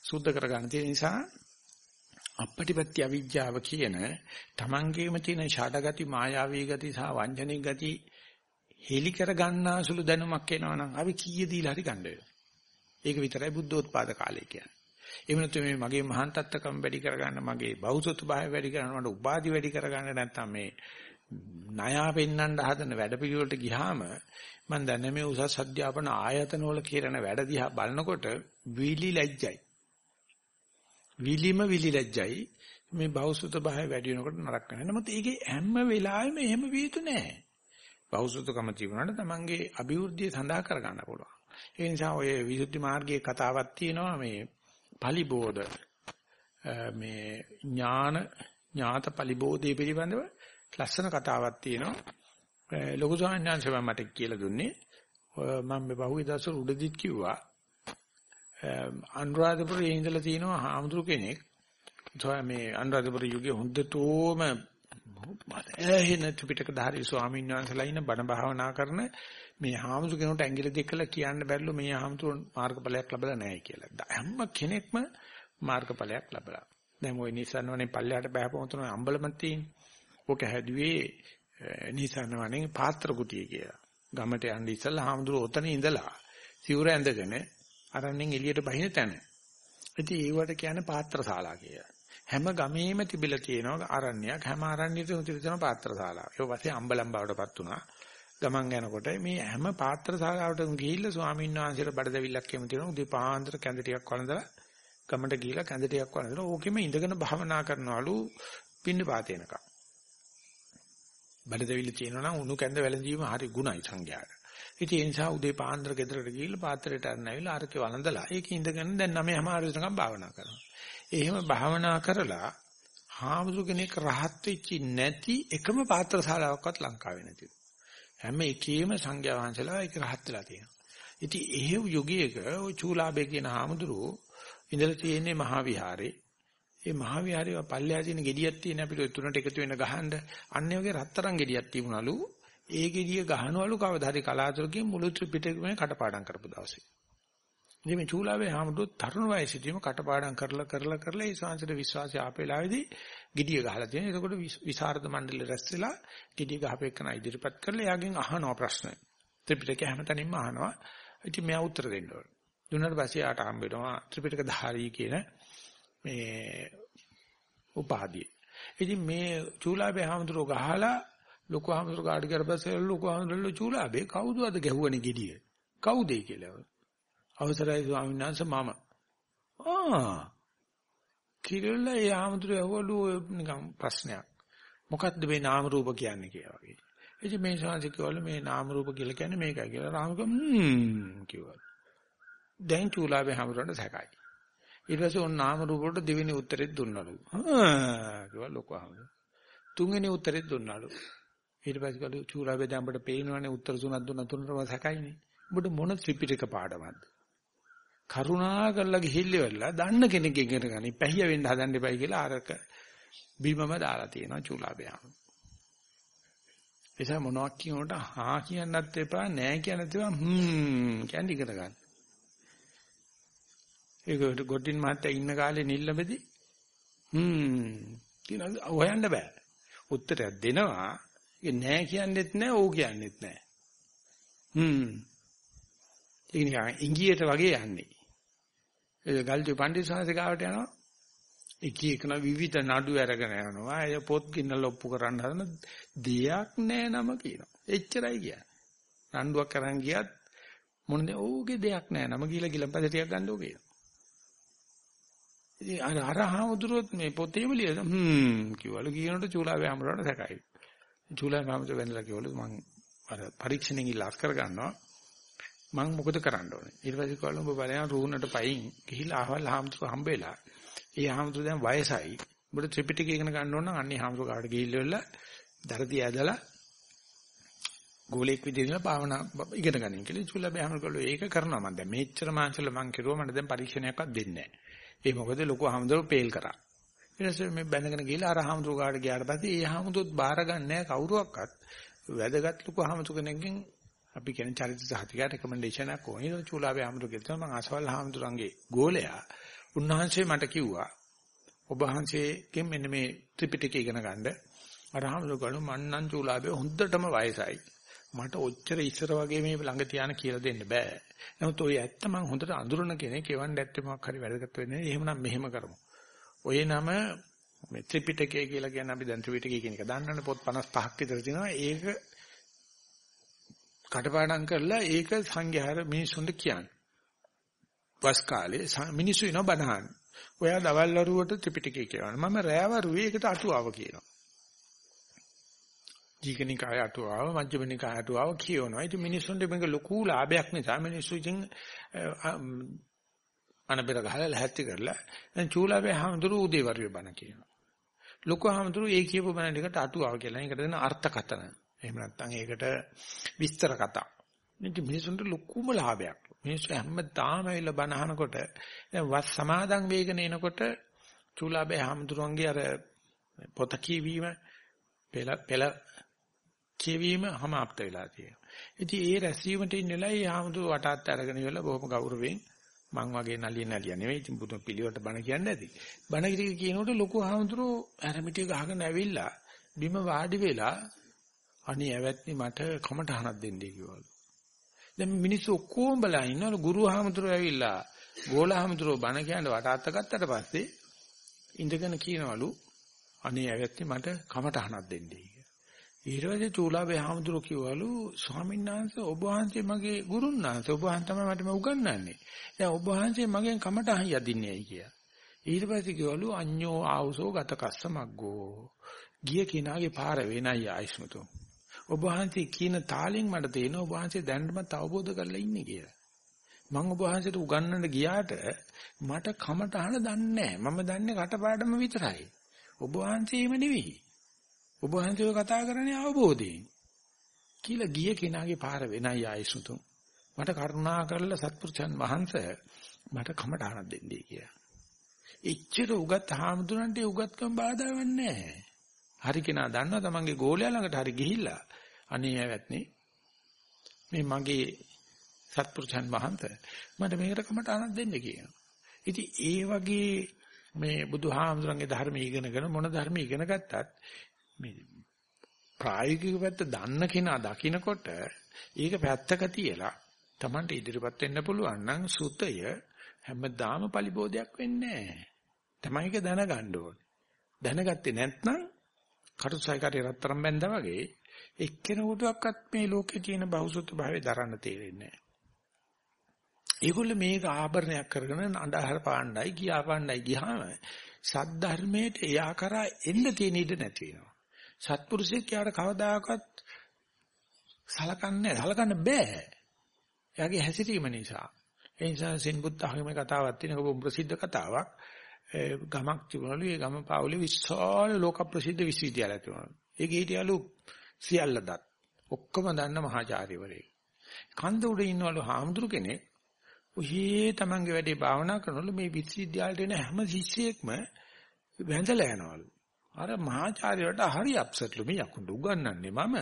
සුද්ධ කරගන්න තියෙන නිසා අපපටිපත්‍ය අවිජ්ජාව කියන තමන්ගේම තියෙන ෂාඩගති මායාවී ගති සහ වංජනික ගති හෙලි කර ගන්නාසුළු දැනුමක් එනවනම් අපි කීයේ දීලා හරි ගන්න වෙනවා. ඒක විතරයි බුද්ධෝත්පාද කාලය කියන්නේ. එහෙම නැත්නම් මේ මගේ මහාන් තත්ත්වකම් වැඩි කරගන්න මගේ බෞද්ධත්ව භාවය වැඩි කරගන්න මට උපාධි වැඩි කරගන්න නැත්නම් මේ ණයා පෙන්වන්න හදන වැඩපිළිවෙලට ගියාම මම දන්නේ මේ උසස් අධ්‍යාපන ආයතන වල කරන වැඩ දිහා බලනකොට විලි ලැජ්ජයි. විලිම විලි ලැජ්ජයි. මේ බෞසුත භාවය වැඩි වෙනකොට නරක වෙනවා. නමුත් ඒකේ හැම වෙලාවෙම එහෙම වේතු නැහැ. බෞසුතකම තිබුණාට තමන්ගේ අභිවෘද්ධිය සඳහා කරගන්න පුළුවන්. ඒ නිසා ඔය විසුද්ධි මාර්ගයේ කතාවක් තියෙනවා මේ පලිබෝධ මේ ඥාන ඥාත පලිබෝධය පිළිබඳව ලස්සන කතාවක් තියෙනවා. ලොකු සාහඥාංශව මට කියලා දුන්නේ. මම මේ බහුවේ දවසට උඩදිත් කිව්වා. අනුරාධපුරයේ ඉඳලා තියෙනවා හාමුදුරු කෙනෙක්. මේ අනුරාධපුර යුගයේ හොඳටම එහෙන ත්‍රිපිටක ධාරී ස්වාමීන් වහන්සේලා ඉන්න බණ භාවනා කරන මේ හාමුදුරු කෙනෙකුට ඇඟිලි දෙකලා කියන්න බැරිලු මේ හාමුදුරු මාර්ගඵලයක් ලැබලා නැහැ කියලා. හැම කෙනෙක්ම මාර්ගඵලයක් ලැබලා. දැන් ওই Nissan වනේ පල්ලෙහාට බහපොම තුන අම්බලම තියෙන්නේ. ඕක හැදුවේ නිසනවනේ පාත්‍ර කුටිය කියලා. ගමට යන්න ඉස්සලා හාමුදුරුවෝ ඔතන ඉඳලා සිවුර ඇඳගෙන අරන්ෙන් එළියට බහින තැන. ඉතින් ඒවට කියන්නේ පාත්‍රශාලා කියලා. හැම ගමේම තිබිලා තියෙනවා අරණ්‍යයක්. හැම අරණ්‍යෙකම තිබෙන පාත්‍රශාලාව. ඒක පස්සේ අම්බලම් බවටපත් වුණා. ගමන් යනකොට මේ හැම පාත්‍රශාලාවටම ගිහිල්ලා ස්වාමීන් වහන්සේලා බඩදවිල්ලක් එහෙම තියෙනවා. උදේ පාන්දර කැඳ ටිකක් වළඳලා ගමට ගිහිල්ලා කැඳ ටිකක් වළඳලා ඕකෙම ඉඳගෙන භාවනා කරනවලු පින්න පාතේනකම්. බඩදවිලි තියෙනවා නම් උණු කැඳ වැළඳීම හරි ගුණයි සංඥාට. ඉතින් ඒ නිසා උදේ පාන්දර ගෙදරට ගිහිල්ලා පාත්‍රයට අරන් ඇවිල්ලා අරකේ වළඳලා ඒක ඉඳගෙන දැන් 9:00 වෙනකම් භාවනා කරනවා. එහෙම භාවනා කරලා හාමුදුර කෙනෙක් රහත් වෙච්ච නැති එකම පාත්‍රශාලාවක්වත් ලංකාවේ නැතිලු. හැම එකේම සංඝයා වහන්සේලා ඒක රහත් වෙලා තියෙනවා. ඉතින් එහෙව් යුගයක ඔය චූලාබේ කියන හාමුදුරුවෝ ඉඳලා තියෙන්නේ මහා විහාරේ ඒ මහා විහාරයේ පල්ලෙහා තියෙන ගෙඩියක් තියෙන අපිට තුනට එකතු වෙන ගහන්න අන්නේ වගේ රත්තරන් ගෙඩියක් තිබුණලු ඒ ගෙඩිය ගහනවලු කවදා හරි කලාතුරකින් මුළු ත්‍රිපිටකෙම කටපාඩම් කරපු දවසේ ඉතින් මේ චූලාවේ හාමුදුරුවෝ තරුණ වයසේදීම කටපාඩම් කරලා කරලා කරලා ඒ ශාන්සිට විශ්වාසය ආපෙලාවේදී gediya ගහලා තියෙනවා. එතකොට විසරද මණ්ඩලෙ රැස් වෙලා gediya ගහපු එකන ඉදිරිපත් කරලා එයාගෙන් අහනවා ප්‍රශ්න. ත්‍රිපිටකය හැමතැනින්ම අහනවා. ඉතින් මෙයා උත්තර දෙන්න ඕන. දුන්නාට පස්සේ ආට හම්බ වෙනවා ත්‍රිපිටක ධාරී කියන මේ උපාධිය. ඉතින් මේ චූලාවේ හාමුදුරුවෝ ගහලා ලොකු හාමුදුරුවෝ කාට කරපස්සේ ලොකු හාමුදුරුවෝ චූලාවේ කවුද අද ගැහුවනේ gediya? කවුද කියලා. අවසරයි ස්වාමීන් වහන්සේ මම. ආ කිරල්ලා ඒ ආමතුරු ඇහවලු නිකන් ප්‍රශ්නයක්. මොකද්ද මේ නාම රූප කියන්නේ කියලා වගේ. ඉතින් මේ ශාන්ති කිව්වලු මේ නාම රූප කියලා කියන්නේ මේකයි කියලා. රාමක හ්ම් කිව්වා. දැන් චූලාවේ හැමරට සැකයි. ඊට පස්සේ ඔන්න නාම රූප වලට දෙවෙනි උත්තරෙත් දුන්නලු. ආ කිව්වා ලොකු ආමද. තුන්වෙනි උත්තරෙත් දුන්නලු. ඊට පස්සේ කළු චූලාවේ දැන් අපිට පේනවනේ උත්තර තුනක් දුන්න තුනටම සැකයිනේ. ඔබට මොන ත්‍රිපිටක පාඩමක්ද? කරුණා කරලා ගිහිල්ලෙවලා දන්න කෙනෙක් ඉගෙන ගනි. පැහිය වෙන්න හදන්න එපයි කියලා අරක බීමම දාලා තියෙනවා චූලාභයම. එසා මොනවක් කියනකොට හා කියන්නත් එපා නෑ කියන්නත් එපා හ්ම් කියන්නේ ඉගෙන ගන්න. ඒකට ගොඩින් මහත්තයා ඉන්න කාලේ නිල්ලබෙදි හ්ම් කියන හොයන්න බෑ. උත්තරයක් දෙනවා. ඒ නෑ කියන්නෙත් නෑ ඕ කියන්නෙත් නෑ. හ්ම්. ඒක නිකන් ඉංගියට වගේ යන්නේ. ඒ ගල්ජු පණ්ඩිත සාංශිකාවට යනවා. එක එකන විවිධ නඩු අරගෙන යනවා. අය පොත් ගින්නලා ඔප්පු කරන්න හදන දෙයක් නෑ නම කියනවා. එච්චරයි කියන්නේ. රණ්ඩුවක් කරන් ගියත් මොනද ඕගේ දෙයක් නෑ නම කියලා ගිලම්පද ටිකක් ගන්න ඕකේ. ඉතින් අර අරහමදුරොත් මේ පොතේම ලියන හ්ම් කිව්වලු. කියනකොට චූලාවේ හැමරට සැකයි. චූලාවේ හැමත වෙන්නලා කිව්වලු මං අර පරීක්ෂණෙන් ඉල්ලාස් කර ගන්නවා. මං මොකද කරන්න ඕනේ? ඊට පස්සේ කවල ඔබ බලයන් රූණට පයින් ගිහිලා අහවල් හාමුදුරුවෝ හම්බෙලා ඒ හාමුදුරුවෝ දැන් වයසයි. ඔබට ත්‍රිපිටකය ඉගෙන ගන්න ඕන නම් අන්නේ හාමුදුරුවෝ කාට ගිහිල්ලා දරදී ඇදලා ගෝලෙක් විදිහට භාවනා ඉගෙන ගන්න කියලා. චුල්ලා බෑහම කළෝ ඒක කරනවා. මම දැන් මෙච්චර මාංශල මං කිරුවා. මට දැන් පරීක්ෂණයක්වත් දෙන්නේ නැහැ. ඒ මොකද ලොකු හාමුදුරුවෝ පේල් කරා ඊට පස්සේ මේ බැඳගෙන ගිහිල්ලා අර හාමුදුරුවෝ කාට ගියාට පස්සේ ඒ හාමුදුරුවෝත් බාර ගන්න නැහැ කවුරුවක්වත් වැදගත් ලොකු හාමුදුරුවෝ කෙනෙක්ගෙන් අපි කියන චරිත සහතික රෙකමෙන්ඩේෂන් එකක් ඕනේ. ඒක චූලාවේ ආමතු කියලා මම අසවල් ආමතුරුන්ගේ ගෝලයා. උන්වහන්සේ මට කිව්වා ඔබ වහන්සේගෙන් මෙන්න මේ ත්‍රිපිටකය ඉගෙන ගන්න. අර ආමතුරුගලු මන්නම් චූලාවේ හොඳටම වයසයි. මට ඔච්චර ඉස්සර වගේ මේ ළඟ තියාන කියලා දෙන්න බෑ. නමුත් ඔය ඇත්ත මම හොඳට අඳුරන කෙනෙක් එවන්න ඇත්තේ මොකක් හරි වැදගත් වෙන්නේ. එහෙමනම් මෙහෙම කරමු. ඔය නම මේ ත්‍රිපිටකය කියලා කියන්නේ අපි දැන් ත්‍රිපිටකය කියන එක දන්නවනේ පොත් 55ක් විතර තියෙනවා. ඒක කටපාඩම් කරලා ඒක සංඝයාර මිනිසුන්ට කියන්නේ. වස් කාලේ මිනිස්සු ඉනව බනහන්. ඔයා දවල් වරුවට ත්‍රිපිටකය කියනවා. මම රෑ වරුවේ ඒකට අටුවාව කියනවා. ජීකනිකාය අටුවාව, මජ්ක්‍ධිමනිකාය අටුවාව කියනවා. ඉතින් මිනිස්සුන්ට මේක ලොකු ලාභයක් නිසා මිනිස්සු ඉතින් අනබෙර ගහලා ලැහැත්ති කරලා දැන් චූලාවේ හැමදෙරු උදේවරුවේ බණ කියනවා. ලොකු හැමදෙරු ඒ කියපු බණ ටිකට අටුවාව කියලා. ඒකට දෙන අර්ථකථන. එහෙම නැත්නම් ඒකට විස්තර කතා. මේක මිනිසුන්ට ලොකුම ලාභයක්. මිනිස්සු හැමදාම ඇවිල්ලා බණ අහනකොට දැන් වස් සමාදන් වේගන එනකොට චූලාබේ හැමතුරුන්ගේ අර පොත කියවීම පෙළ පෙළ කියවීම හමාප්ත වෙලා තියෙනවා. ඉතින් ඒ රැස්වීමට ඉන්නලා ඒ හැමතුරු වටාත් අරගෙන ඉවරලා බොහොම ගෞරවයෙන් මං වගේ නලිය නලිය නෙවෙයි ඉතින් බුදුන් පිළිවෙලට බණ කියන්නේ නැති. බණ කිරි කියනකොට ලොකු හාමුදුරුවෝ ඇරමිටිය ගහගෙන ඇවිල්ලා බිම වාඩි වෙලා අනේ ඇවැත්නි මට කමටහනක් දෙන්නේ කිව්වලු. දැන් මිනිස්සු ඔක්කොම බලා ඉන්නවලු ගුරුහාමුදුරුවෝ ඇවිල්ලා ගෝලහාමුදුරුවෝ බණ කියන්න වටාත්ත ගත්තට පස්සේ ඉඳගෙන කියනවලු අනේ ඇවැත්නි මට කමටහනක් දෙන්නේ කියලා. ඊට පස්සේ චූලාවේ හාමුදුරුවෝ කිව්වලු ස්වාමීන් වහන්සේ ඔබ වහන්සේ මගේ ගුරුන් වහන්සේ ඔබ වහන්සේ තමයි මට මේ උගන්වන්නේ. දැන් ඔබ වහන්සේ මගෙන් කමටහන් යදින්නේ ඇයි කියලා. ඊට පස්සේ කිව්වලු අඤ්ඤෝ ආවුසෝ ගත කස්ස මග්ගෝ. ගිය කෙනාගේ පාර වෙනයි ආයිස්මතෝ. ඔබ වහන්සේ කියන තාලෙන් මට තේරෙනවා ඔබ වහන්සේ දැනටමත් අවබෝධ කරලා ඉන්නේ කියලා. මම ඔබ වහන්සේට උගන්වන්න ගියාට මට කමට අහන දන්නේ මම දන්නේ කටපාඩම විතරයි. ඔබ වහන්සේම නෙවෙයි. ඔබ වහන්සේව කතා කරන්නේ අවබෝධයෙන්. කියලා ගිය කෙනාගේ පාර වෙනයි ආයසුතුම්. මට කරුණා කරලා සත්පුරුෂයන් වහන්සේ මට කමට අහන දෙන්නේ කියලා. එච්චර උගත් හාමුදුරන්ට උගත්කම් බාධාවක් නැහැ. හරි කෙනා දන්නවා තමන්ගේ ගෝලයා ළඟට හරි ගිහිල්ලා අනේ ඇවැත්නේ මේ මගේ සත්පුරුෂයන් වහන්සේ මට මේකට කමට අනක් දෙන්න කියනවා. ඉතින් ඒ වගේ මේ බුදුහාමුදුරන්ගේ ධර්ම ඉගෙනගෙන මොන ධර්ම ඉගෙන ගත්තත් මේ ප්‍රායෝගික පැත්ත දන්න කෙනා දකිනකොට ඒක පැත්තක තියලා Tamante ඉදිරිපත් වෙන්න පුළුවන් නම් සුතය හැමදාම පරිබෝධයක් වෙන්නේ නැහැ. තමයි ඒක දැනගන්න ඕනේ. දැනගත්තේ නැත්නම් කටුසයිකාරය රත්තරන් බැඳා වගේ එක්කෙනෙකුටවත් මේ ලෝකේ තියෙන බහුසුත් භාවය දරන්න තේරෙන්නේ නැහැ. ඒගොල්ලෝ මේක ආභරණයක් කරගෙන අඳහර පාණ්ඩයි කියා පාණ්ඩයි ගියාම සද්ධර්මයට එයා කරා එන්න තියෙන ඉඩ නැති වෙනවා. සත්පුරුෂයෙක් යාට කවදාකවත් සලකන්නේ සලකන්න බෑ. එයාගේ හැසිරීම නිසා. ඒ නිසා සින්බුත් ආගමේ කතාවක් තියෙනවා බොහොම ප්‍රසිද්ධ කතාවක්. ගමක් තිබුණලු ඒ ගම පාවලේ විශාල ලෝක ප්‍රසිද්ධ විශ්වවිද්‍යාලයක් තිබුණා. ඒකේ හිටියලු සියල්ල දත්. ඔක්කොම දන්න මහාචාර්යවරයෙක්. කන්ද උඩ ඉන්නවලු හාමුදුරු කෙනෙක්. ඔහේ තමන්ගේ වැඩේ භාවනා කරනවලු මේ විශ්වවිද්‍යාලයට එන හැම ශිෂ්‍යයෙක්ම වැඳලා යනවලු. අර මහාචාර්යවට හරි අප්සෙට්ලු මේ අකුණ්ඩ උගන්වන්නේ මම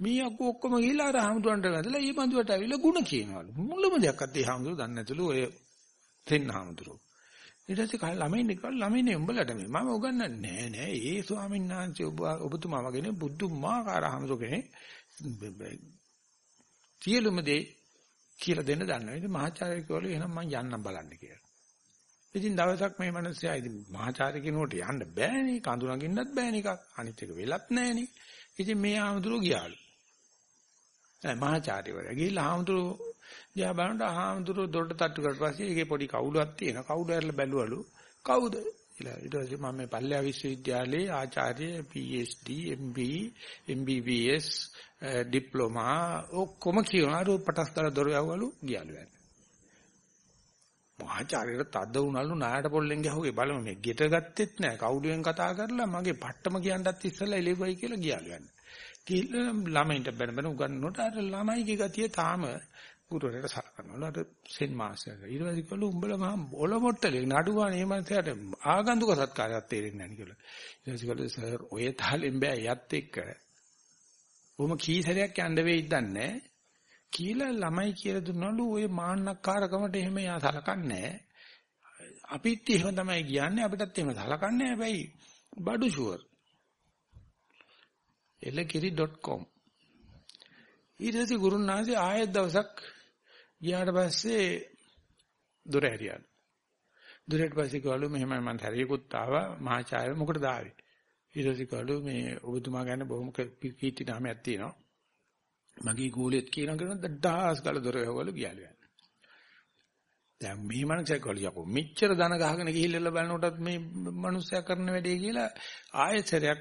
මේ අකු ඔක්කොම ගිහිලා අර හාමුදුරන්ට වැඳලා ඊ බඳුවට ඇවිල්ලා ಗುಣ කියනවලු. මුළුම දෙයක්වත් ඒ හාමුදුරු දන්නේ නැතුළු ඔය තෙන්න හාමුදුරුවෝ. ඊට පස්සේ කල් ළමයින් නිකල් ළමයිනේ උඹලට මේ මම උගන්වන්නේ නෑ නෑ ඒ ස්වාමීන් වහන්සේ ඔබ ඔබතුමා වගේනේ බුදුමාකාර හමුසෝ කෙනෙක් සියලුම දේ කියලා දෙන්න දන්නවා. ඉතින් මහාචාර්ය කිව්වලු එහෙනම් මම යන්නම් බලන්න කියලා. ඉතින් දවසක් මේ මිනිස්සයා ඉතින් මහාචාර්ය කෙනෙකුට යන්න බෑනේ කඳු නගින්නත් බෑනේ එකක්. අනිත් එක වෙලත් නෑනේ. ඉතින් මේ ආමතුරු ගියාලු. ඒ මහාචාර්යවරයා ගිහිල්ලා ආමතුරු දිහා බලනකොට ආහඳුරු දොරට තට්ටු කරලා පස්සේ ඒකේ පොඩි කවුලක් තියෙනවා. කවුද ඇරලා බැලුවලු. කවුද? කියලා. ඊට පස්සේ මම මේ පල්ලෙහා විශ්වවිද්‍යාලයේ ආචාර්ය PhD MB MBBS ඩිප්ලෝමා ඔක්කොම කියනවා. රු පටස් දාලා දොර යවවලු ගියලු යන්නේ. ආචාර්යයට තද වුණලු නායට පොල්ලෙන් ගහුවේ බලමු මේ ගෙට ගත්තෙත් නෑ කවුඩුවෙන් කතා කරලා මගේ පට්ටම කියන්නත් ඉස්සෙල්ලා එළියවයි කියලා ගියලු යන්නේ. කියලා ළමයින්ට බැන බැන උගන්වනකොට අර ළමයිගේ ගතිය තාම ගුරුවරයාට සලකනවලු අර සෙන් මාස්ටර්ට. ඊට පස්සේ කිව්වලු උඹලා මහා බොල මොට්ටලේ නඩුවානේ මේ මනසට ආගන්තුක සත්කාරයක් තේරෙන්නේ නැහැ කියලා. ඊට පස්සේ කිව්වලු සර් ඔය තාලෙන් බෑ යත් එක්ක. කොහොම කී සැරයක් යන්න වෙයිද දන්නේ කියලා ළමයි කියලා දුන්නලු ඔය මාන්නක්කාරකමට එහෙම යා සලකන්නේ අපිත් එහෙම තමයි කියන්නේ අපිටත් එහෙම සලකන්නේ හැබැයි බඩු ෂුවර් elakiri.com ඊට පස්සේ ගුරුනාන්සේ ආයෙත් දවසක් ගියාට පස්සේ දොර ඇරියලු. දොරට පස්සේ කිව්වලු මෙහෙමයි මම හැරියකුත් ආවා මහාචාර්ය මොකටද ආවේ? ඊට පස්සේ කිව්වලු මේ ඔබතුමා ගැන බොහොම කීර්ති නාමයක් තියෙනවා. මගේ ගෝලෙත් කියනවා කියනවා දඩහස් ගාල දොර ඇහුවලු ගියාලු යන්නේ. දැන් මේ මනුස්සයා කිව්වලු යකෝ මෙච්චර දන ගහගෙන ගිහිල්ලා බලනකොටත් මේ මනුස්සයා කරන වැඩේ කියලා ආයෙත් සැරයක්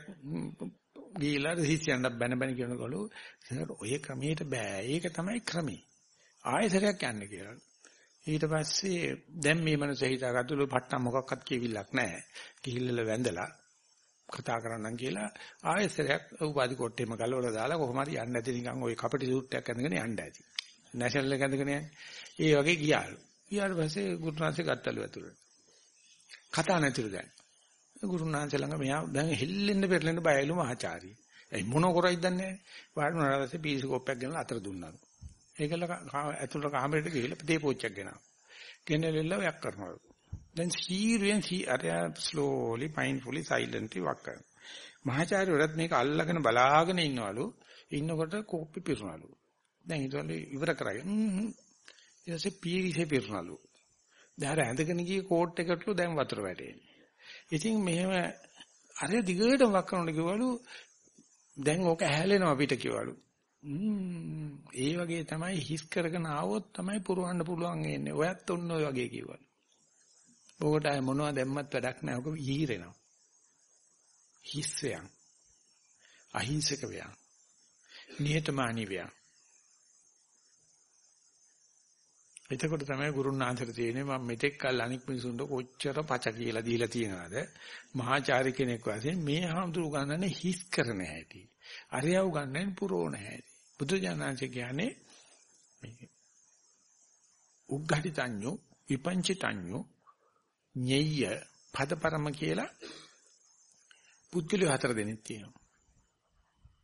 ගිහිල්ලා හිස්යන්ට බැන බැන කියනකොලු ඔය ක්‍රමයට බෑ. ඒක තමයි ක්‍රමේ. ආයෙසරයක් යන්න කියලා. ඊට පස්සේ දැන් මේ මනස හිතාගත්තලු පට්ටම් මොකක්වත් කියවිල්ලක් නැහැ. කිහිල්ලල වැඳලා කතා කරන්නම් කියලා ආයෙසරයක් උපාධි කොට්ටේම ගලවලා දාලා කොහොම හරි යන්න ඇති නිකන් ওই කපටි සූට් එකක් අඳගෙන යන්න ඇති. නැෂනල් එක අඳගෙන යන්නේ. ඒ වගේ ගියාලු. ගියාට පස්සේ ගුරුනාන්සේ ගත්තලු ඇතුළට. කතා නැතිලු දැන්. ගුරුනාන්සේ ළඟ මෙයා දැන් හෙල්ලෙන්න පෙරලෙන්න බයලු මහාචාර්ය. ඒ මොන කරයිද දන්නේ නැහැ. වාඩි වුණාට පස්සේ පීසි කෝප්පයක් ගෙනලා අතර දුන්නා. ඒකල ඇතුළට කාමරේට ගිහලා තේ පෝච්චක් ගෙනාවා. ගෙනලෙල්ල යක් කරනවා. දැන් සීරියෙන් සී අර slowly mindfully silently වක් කරනවා. මහාචාර්යවරත් මේක අල්ලගෙන බලාගෙන ඉන්නවලු. ඉන්නකොට කෝප්පි පිරුණලු. දැන් ඊටවල ඉවර කරගෙන ඊට පස්සේ පීරිසේ පිරුණලු. දැන් අර ඇඳගෙන ගියේ කෝට් එකටලු දැන් වතුර වැටෙන්නේ. ඉතින් මෙහෙම අර දිගටම වක් කරනකොට කිව්වලු දැන් ඕක ඇහැලෙනවා පිට කිව්වලු. ඒ වගේ තමයි හිස් කරගෙන ආවොත් තමයි පුරවන්න පුළුවන් වෙන්නේ. ඔයත් ඔන්න ඔය වගේ කිව්වා. ඕකට අය මොනවද දැම්මත් වැඩක් නැහැ. ඔක ඊරෙනවා. හිස්සයන්. අහිංසක වේයන්. නිහතමානී වේයන්. එතකොට තමයි ගුරුනාන්තර තියෙන්නේ මම මෙතෙක් කල් අනික් මිනිසුන්ට කොච්චර පච කියලා දීලා තියනවාද මහාචාර්ය කෙනෙක් වශයෙන් මේ හඳුරු ගන්නනේ හිස් කරන හැටි අරියව ගන්නනේ පුරෝණ හැටි බුදුජානනාංශ කියන්නේ මේ උග්ඝටිතඤ්ඤෝ විපංචිතඤ්ඤෝ ඤෙය්‍ය පදපරම කියලා පුද්ගලයෝ හතර දෙනෙක් තියෙනවා.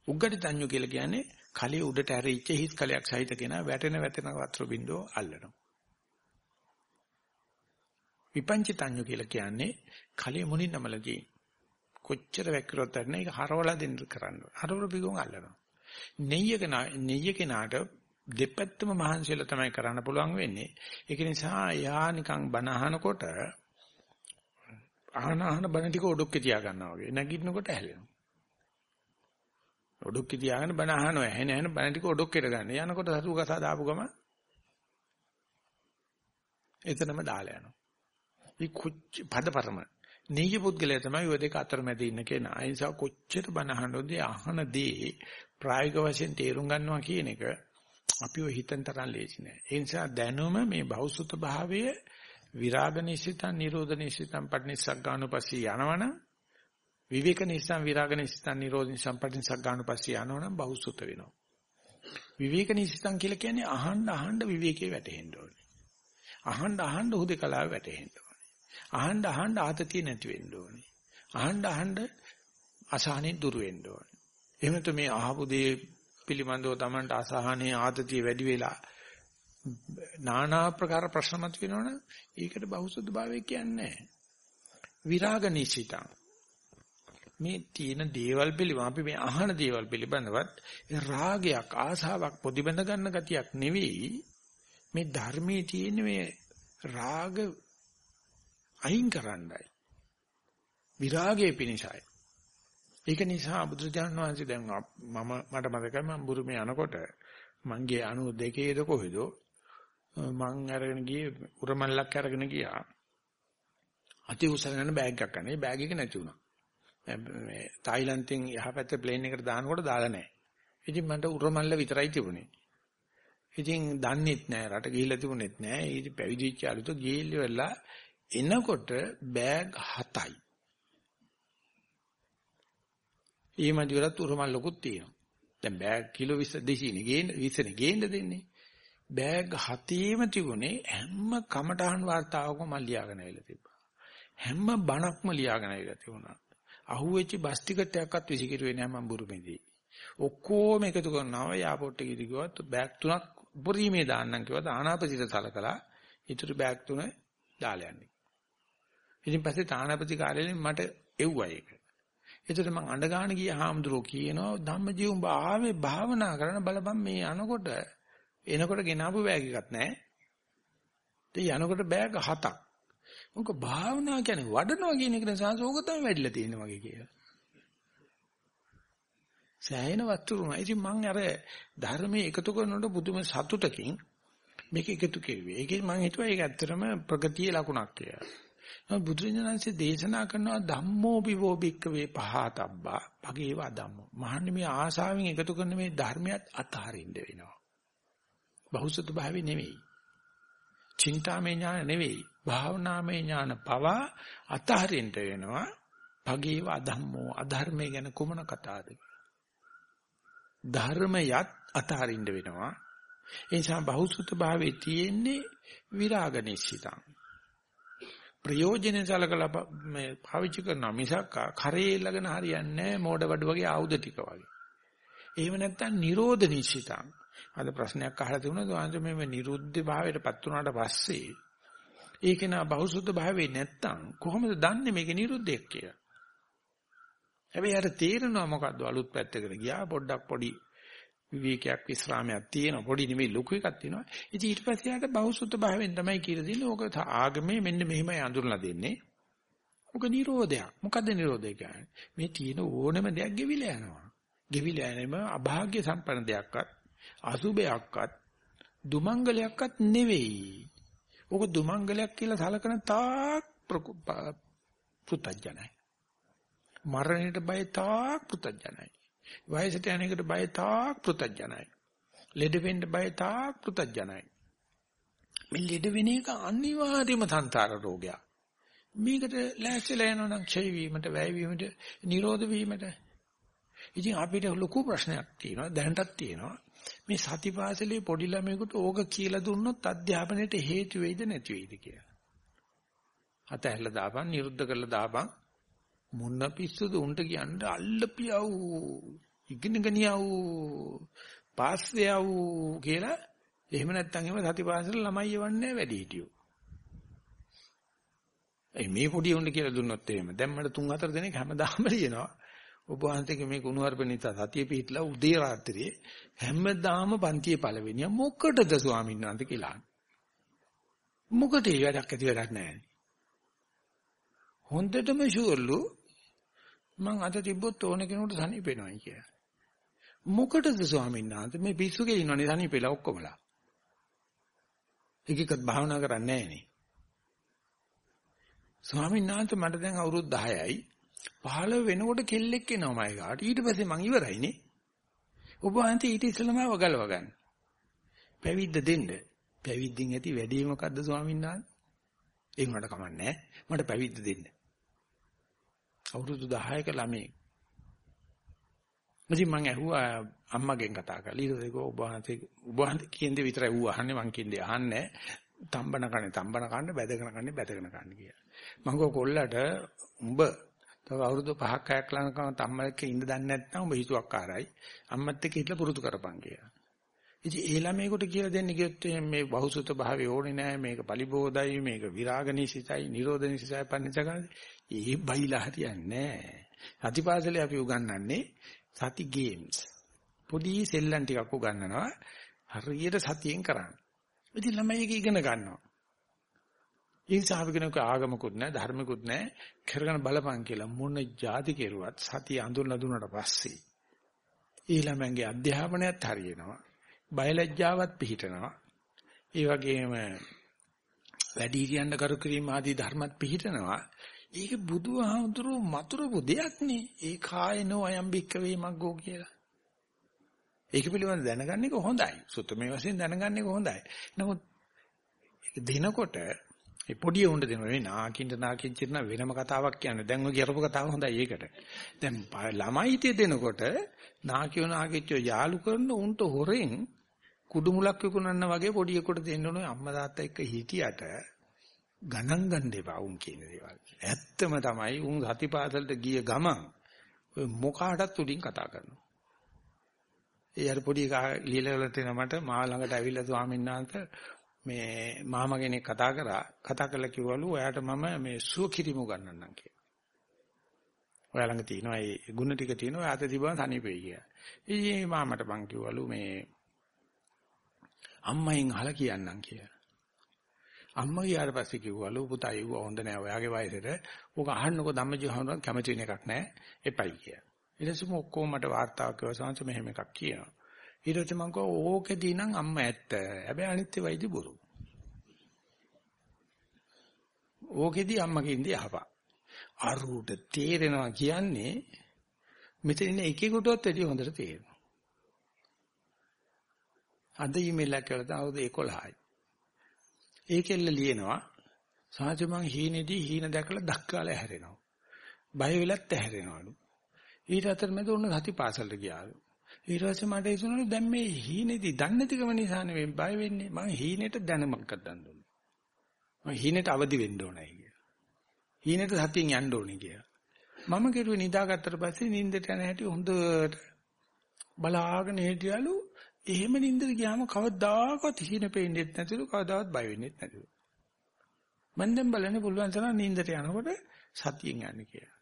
උග්ගටි තඤ්ඤු කියලා කියන්නේ කලයේ උඩට ඇරිච්ච හිස් කලයක් සහිත කෙනා වැටෙන වැටෙන වතුරු බින්දුව අල්ලනවා. විපංචි තඤ්ඤු කියලා කියන්නේ කලයේ මුලින් නමලා තියෙන. කොච්චර වැක්කිරුවත් නැහැ ඒක හරවලා දෙන්න කරන්න. හරවල බිගොන් අල්ලනවා. නෙయ్య කෙනා නෙయ్య කෙනාට දෙපැත්තම මහන්සියලා තමයි කරන්න පුළුවන් වෙන්නේ. ඒක නිසා යා නිකන් බනහනකොට අහන අහන බන ටික ඔඩොක්කේ තියා ගන්නවා වගේ. නැගිටිනකොට ඇහැලෙනවා. ඔඩොක්කේ තියාගෙන බන අහනවා. ඇහෙන ඇහෙන බන ටික ඔඩොක්කේට ගන්න. යනකොට සතු කසා දාපු ගම එතනම දාලා යනවා. මේ කුච්ච පදපරම නෙయ్య පුද්ගලයා තමයි ඔය දෙක අතරමැද ඉන්න කෙනා. ඒ නිසා කොච්චර බන අහනොත් අහන දේ ප්‍රායෝගික වශයෙන් තේරුම් ගන්නවා කියන එක අපි ඔය හිතෙන් තරම් ලේසි නෑ. ඒ නිසා දැනුම මේ බෞසුත භාවය විරාග නිසිතං නිරෝධ නිසිතං පටිනිස්සග්ගානුපස්සී යනවනම් විවේක නිසිතං විරාග නිසිතං නිරෝධ නිසිතං පටිනිස්සග්ගානුපස්සී යනවනම් බෞසුත වෙනවා. විවේක නිසිතං කියලා කියන්නේ අහන්න අහන්න විවේකේ වැටෙන්න ඕනේ. අහන්න අහන්න හුදකලාව වැටෙන්න ඕනේ. අහන්න අහන්න ආතතිය නැති වෙන්න ඕනේ. අහන්න අහන්න අසහනෙ දුරු වෙන්න ඕනේ. එහෙම නැත්නම් මේ අහපු දේ පිළිබඳව Tamanට අසහනේ ආතතිය වැඩි වෙලා নানা ආකාර ප්‍රශ්න මත වෙනවනේ ඒකට බහුසුද්ධ භාවය කියන්නේ විරාග නිසිතං. මේ තියෙන දේවල් පිළිබඳව අපි මේ අහන දේවල් පිළිබඳවත් රාගයක් ආසාවක් පොදිබඳ ගන්න ගතියක් නෙවෙයි. මේ ධර්මයේ තියෙන මේ රාග අයින් කරන්නයි. විරාගයේ පිණිසයි. ඒක නිසා බුදුරජාණන් වහන්සේ දැන් මම මට මතකයි මම බුරුමේ යනකොට මං ගියේ 92 ද කොහෙද මං අරගෙන ගියේ උරමල්ලක් අරගෙන ගියා අති උසගෙන බෑග් එකක් ගන්න. ඒ බෑග් එක නැති වුණා. මේ තායිලන්තෙන් යහපැත්තේ ප්ලේන් එකට දානකොට දාලා නැහැ. ඉතින් මන්ට උරමල්ල විතරයි තිබුණේ. ඉතින් දන්නෙත් නැහැ රට ගිහිල්ලා තිබුණෙත් නැහැ. ඊට පැවිදිච්ච අලුත ගිහිල්ලා වෙලා එනකොට බෑග් 7යි. ඒ මදිවලත් උරමල් ලොකුත් තියෙනවා. දැන් බෑග් කිලෝ 20 200 නේ ගේන්න 20 නේ ගේන්න දෙන්නේ. බෑග් හතේම තිබුණේ හැම කමටහන් වார்த்தාවකම මම ලියාගෙන ඇවිල්ලා තිබ්බා. හැම බණක්ම ලියාගෙන ඇවිල්ලා තිබුණා. අහුවෙච්ච බස් ටිකට් එකක්වත් විසිකිරුවේ නෑ මම බුරුමේදී. ඔක්කොම එකතු කරනවා එයාපෝට් එකේ ගිහිවත් බෑග් තුනක් උපරිමේ දාන්නම් කිව්වා. දානාපතිට සලකලා ඊටු බෑග් තුන දාලා යන්නේ. ඉතින් පස්සේ තානාපති කාර්යාලයෙන් මට එව්වා ඒක. එතකොට මං අඬ ගන්න ගිය හාමුදුරුවෝ කියනවා ධම්මජීවුඹ ආවේ භාවනා කරන බලපන් මේ අනකොට එනකොට ගෙනාවු බෑග් එකක් නැහැ. ඉතින් යනකොට බෑග් හතක්. මොකද භාවනා කියන්නේ වඩනවා කියන එක නිසා ඕක තමයි වැඩිලා තියෙන්නේ වගේ කියලා. සෑහෙන වස්තුරුනා. ඉතින් මං අර ධර්මයේ එකතු කරනකොට පුදුම සතුටකින් මේක එකතු කෙරුවේ. ඒකෙන් මං හිතුවා ඒක ඇත්තටම ප්‍රගතියේ ලකුණක් කියලා. බුදුරජාණන්සේ දේශනා කරනවා ධම්මෝ විවෝ භික්කවේ පහතබ්බා භගේව ධම්මෝ. මහන්නේ මේ ආශාවෙන් එකතු කරන මේ ධර්මයක් අතහරින්න වෙනවා. බහුසුත භාවය නෙවෙයි. චින්තාමය ඥාන නෙවෙයි. භාවනාමය ඥාන පවා අතහරින්න වෙනවා. භගේව ධම්මෝ අධර්මය ගැන කුමන කතාවද? ධර්මයත් අතහරින්න වෙනවා. ඒ නිසා බහුසුත භාවයේ තියෙන්නේ විරාග නිශ්චිතං. ප්‍රයෝජනෙ සලකලා මේ පාවිච්චි කරනවා මිසක් කරේ ළඟන හරියන්නේ නැහැ මෝඩ වඩ වගේ ආයුධ ටික වගේ. එහෙම නැත්නම් නිරෝධ නිශ්චිතං. අද ප්‍රශ්නයක් අහලා තිබුණා දුආන්ත මේ නිරුද්ධ භාවයටපත් වුණාට පස්සේ ඒක නා බහුසුද්ධ භාවයේ නැත්තම් කොහොමද දන්නේ මේක නිරුද්ධයක් කියලා? හැබැයි යාට තේරෙනවා මොකද්ද අලුත් පැත්තකට ගියා පොඩ්ඩක් පොඩි විවේකයක් විස්රාමයක් තියෙනවා පොඩි නෙමෙයි ලොකු එකක් තියෙනවා. ඉතින් ඊට පස්සේ යාට බහුසුත භාවයෙන් තමයි කියලා දෙන්නේ. ඕක ආගමේ මෙන්න මෙහෙමයි අඳුරලා දෙන්නේ. ඕක නිරෝධයක්. මොකද්ද නිරෝධය කියන්නේ? මේ තියෙන ඕනම දෙයක් ගෙවිලා යනවා. ගෙවිලා යනම අභාග්‍ය සම්පන්න දෙයක්වත් අසුබයක්වත් දුමංගලයක්වත් නෙවෙයි ඕක දුමංගලයක් කියලා සලකන තාක් පෘතජනයි මරණයට බය තාක් පෘතජනයි වයසට යන එකට බය තාක් පෘතජනයි. ලෙඩ වෙන්න බය තාක් පෘතජනයි. මේ ලෙඩ වෙන එක අනිවාර්යම සංසාර රෝගයක්. මේකට ලෑස්තිලා යනවා නම් ක්ෂය වීමට, වැය වීමට, නිරෝධ වීමට. ඉතින් අපිට ලොකු ප්‍රශ්නයක් තියෙනවා දැනටත් තියෙනවා. මේ සතිපාසලේ පොඩි ළමයෙකුට ඕක කියලා දුන්නොත් අධ්‍යාපනයට හේතු වෙයිද නැති වෙයිද කියලා. අතහැරලා දාපන්, නිරුද්ධ කරලා දාපන්. මොන පිස්සුද උන්ට කියන්නේ අල්ලපියව් ඉගෙනගෙන යව් පාස්සේ ආවෝ කියලා එහෙම නැත්නම් එහෙම සතිපාසල ළමයි යවන්නේ වැඩි හිටියෝ. ඒ මේ පොඩි උන්ට කියලා දුන්නොත් එහෙම දැන් මට තුන් හතර දිනක් හැමදාම (laughs) ලියනවා. ඔබ වහන්සේගේ මේ කුණුහරුප නිසා සතිය පිහිටලා උදේ රාත්‍රියේ හැමදාම පන්තියේ පළවෙනිය මොකටද ස්වාමීන් වහන්සේ කියලා. මොකටද වැඩක් ඇති වැඩක් නැහැ. හොඳටම ෂුවර්ලු මං අද තිබ්බොත් ඕන කෙනෙකුට සනීපෙනවයි කියලා. මොකටද ස්වාමීන් වහන්සේ මේ පිස්සුගේ ඉන්නවනේ සනීපෙලා ඔක්කොමලා. එකෙක්වත් භාවනා කරන්නේ නැහනේ. ස්වාමීන් වහන්සේ මට දැන් අවුරුදු 10යි 15 වෙනකොට කෙල්ලෙක් එනවා මයි ගාට. ඊට පස්සේ මං ඉවරයිනේ. ඔබ වහන්සේ ඊට ඉස්සෙල්ලාම වගලව ගන්න. පැවිද්ද දෙන්න. පැවිද්දෙන් ඇති වැඩේ මොකද්ද ස්වාමීන් වහන්සේ? ඒ උනට කමන්නේ මට පැවිද්ද දෙන්න. අවුරුදු 10ක ළමයි. ඉතින් මං ඇහුවා අම්මගෙන් කතා කරලා ඊට පස්සේ ඔබ වහන්සේ ඔබ වහන්සේ කියන්නේ විතරයි ඌ අහන්නේ මං කියන්නේ අහන්නේ තම්බන කන්නේ තම්බන කන්නේ බැදගෙන කන්නේ බැදගෙන කන්නේ කියලා. මං ගෝ කොල්ලට උඹ තව අවුරුදු 5ක් 6ක් ළඟකම තම්මලක ඉන්න දන්නේ නැත්නම් උඹ හිතුවක්කාරයි අම්මත් එක්ක හිටලා පුරුදු කරපන් කියලා. ඉතින් ඒ ළමයිකට කියලා දෙන්න කිව්වොත් මේ බහුසුත භාවය ඕනේ නෑ මේක පලිබෝධයි මේක විරාගනිසිතයි නිරෝධනිසිතයි පන්නචකයි ඒ බයිලා හරියන්නේ නෑ. සතිපාසලේ අපි උගන්වන්නේ සති ගේම්ස්. පොඩි සෙල්ලම් ටිකක් උගන්වනවා හරියට සතියෙන් කරන්න. ඉතින් ළමයි ඒක ඉගෙන ගන්නවා. ඒ නිසා අපි කෙනෙක් ආගමකුත් නැහැ ධර්මකුත් නැහැ. කරගෙන බලපං කියලා මොන જાති කෙරුවත් සතිය අඳුරලා දුන්නට පස්සේ ඊළඟගේ අධ්‍යාපනයත් හරියනවා. බයලජ්ජාවත් පිහිටනවා. ඒ වගේම වැඩි හිටියන්න කරු කිරීම ආදී ධර්මත් පිහිටනවා. ඒක බුදුහාමුදුරු මතුරුපු දෙයක් නේ ඒ කායනෝ අයම් බික්ක වේමග්ගෝ කියලා. ඒක පිළිබඳව දැනගන්න එක හොඳයි. සුත්තමේ වශයෙන් දැනගන්න එක හොඳයි. නමුත් ඒක දෙනකොට ඒ පොඩි උණ්ඩ දෙනවා මේ නාකින්ද නාකින්චින වෙනම කතාවක් කියන්නේ. දැන් ඔය කියරපු කතාව හොඳයි ඒකට. දැන් ළමයි හිතේ දෙනකොට නාකියෝ නාකිච්චෝ යාලු කරන උන්ට හොරෙන් කුඩු මුලක් විකුණන්න වගේ පොඩි එකකට දෙන්න ඕනේ අම්මා තාත්තා එක්ක හිටියට ගණන් ගන්න එපා උන් කියන දේවල්. ඇත්තම තමයි උන් සතිපාසලට ගිය ගමන් ඔය මොකාටත් උඩින් කතා කරනවා. ඒ අර පොඩි එකා লীලවල තේන මට මා ළඟට ඇවිල්ලා ස්වාමීන් වහන්සේ මේ මාමා කෙනෙක් කතා කරා කතා කරලා කිව්වලු ඔයාට මම මේ සුව කිරිමු ගන්නන්නම් කියලා. ඔයා ළඟ තියෙනවා ඒ ගුණ ටික තියෙනවා ඔයා අත තිබවන තනිපෙයි කියලා. ඉතින් මාමට මං කිව්වලු මේ අම්මෙන් අහලා කියන්නම් කියලා. අම්මා ගියාට පස්සේ කිව්වලු පුතා ඒව හොඳ නෑ ඔයාගේ වයසට. ඕක අහන්නකො ධම්මජීව හඳුනන කැමති වෙන එකක් නෑ. එපයි කියලා. ඊට පස්සේ ඔක්කොම මට වාර්තාවක් කිව්වා මෙහෙම එකක් කියනවා. ඊට පස්සේ මං කිව්වා ඕකෙදී නම් අම්මා ඇත්ත. හැබැයි අනිත් ඒවායිදී බොරු. ඕකෙදී අම්මකින්දී අහපන්. අරුට තේරෙනවා කියන්නේ මෙතන ඉන්න එකෙකුටවත් වැඩිය හොඳට තේරෙනවා. අද ඊමේල් එකක් කරලා අවුරුදු 11යි. ඒකෙල්ල ලියනවා සාජ මං හීනේදී හීන දැකලා දක්කාලා හැරෙනවා. බය වෙලත් හැරෙනවලු. ඊට අතරමැද උන්න සති පාසලට ගියාලු. ඊට පස්සේ මට හිතුණලු දැන් මේ හීනේදී දන්නේ නැතිකම නිසා නෙවෙයි බය වෙන්නේ මම හීනෙට දැනමක් ගන්න ඕනේ. මම හීනෙට අවදි වෙන්න ඕනයි කියලා. හීනෙට සතියෙන් යන්න ඕනේ කියලා. මම කෙරුවේ නිදාගත්තට පස්සේ නිින්දට යන හැටි හොඳට බලාගෙන හිටියලු එහෙම නිින්දට ගියාම කවදාකවත් හීන පෙන්නේ නැතිලු කවදාවත් බය වෙන්නේ නැතිලු. මම දැන් බලන්නේ පුළුවන් තරම් නිින්දට යනකොට සතියෙන් යන්න කියලා.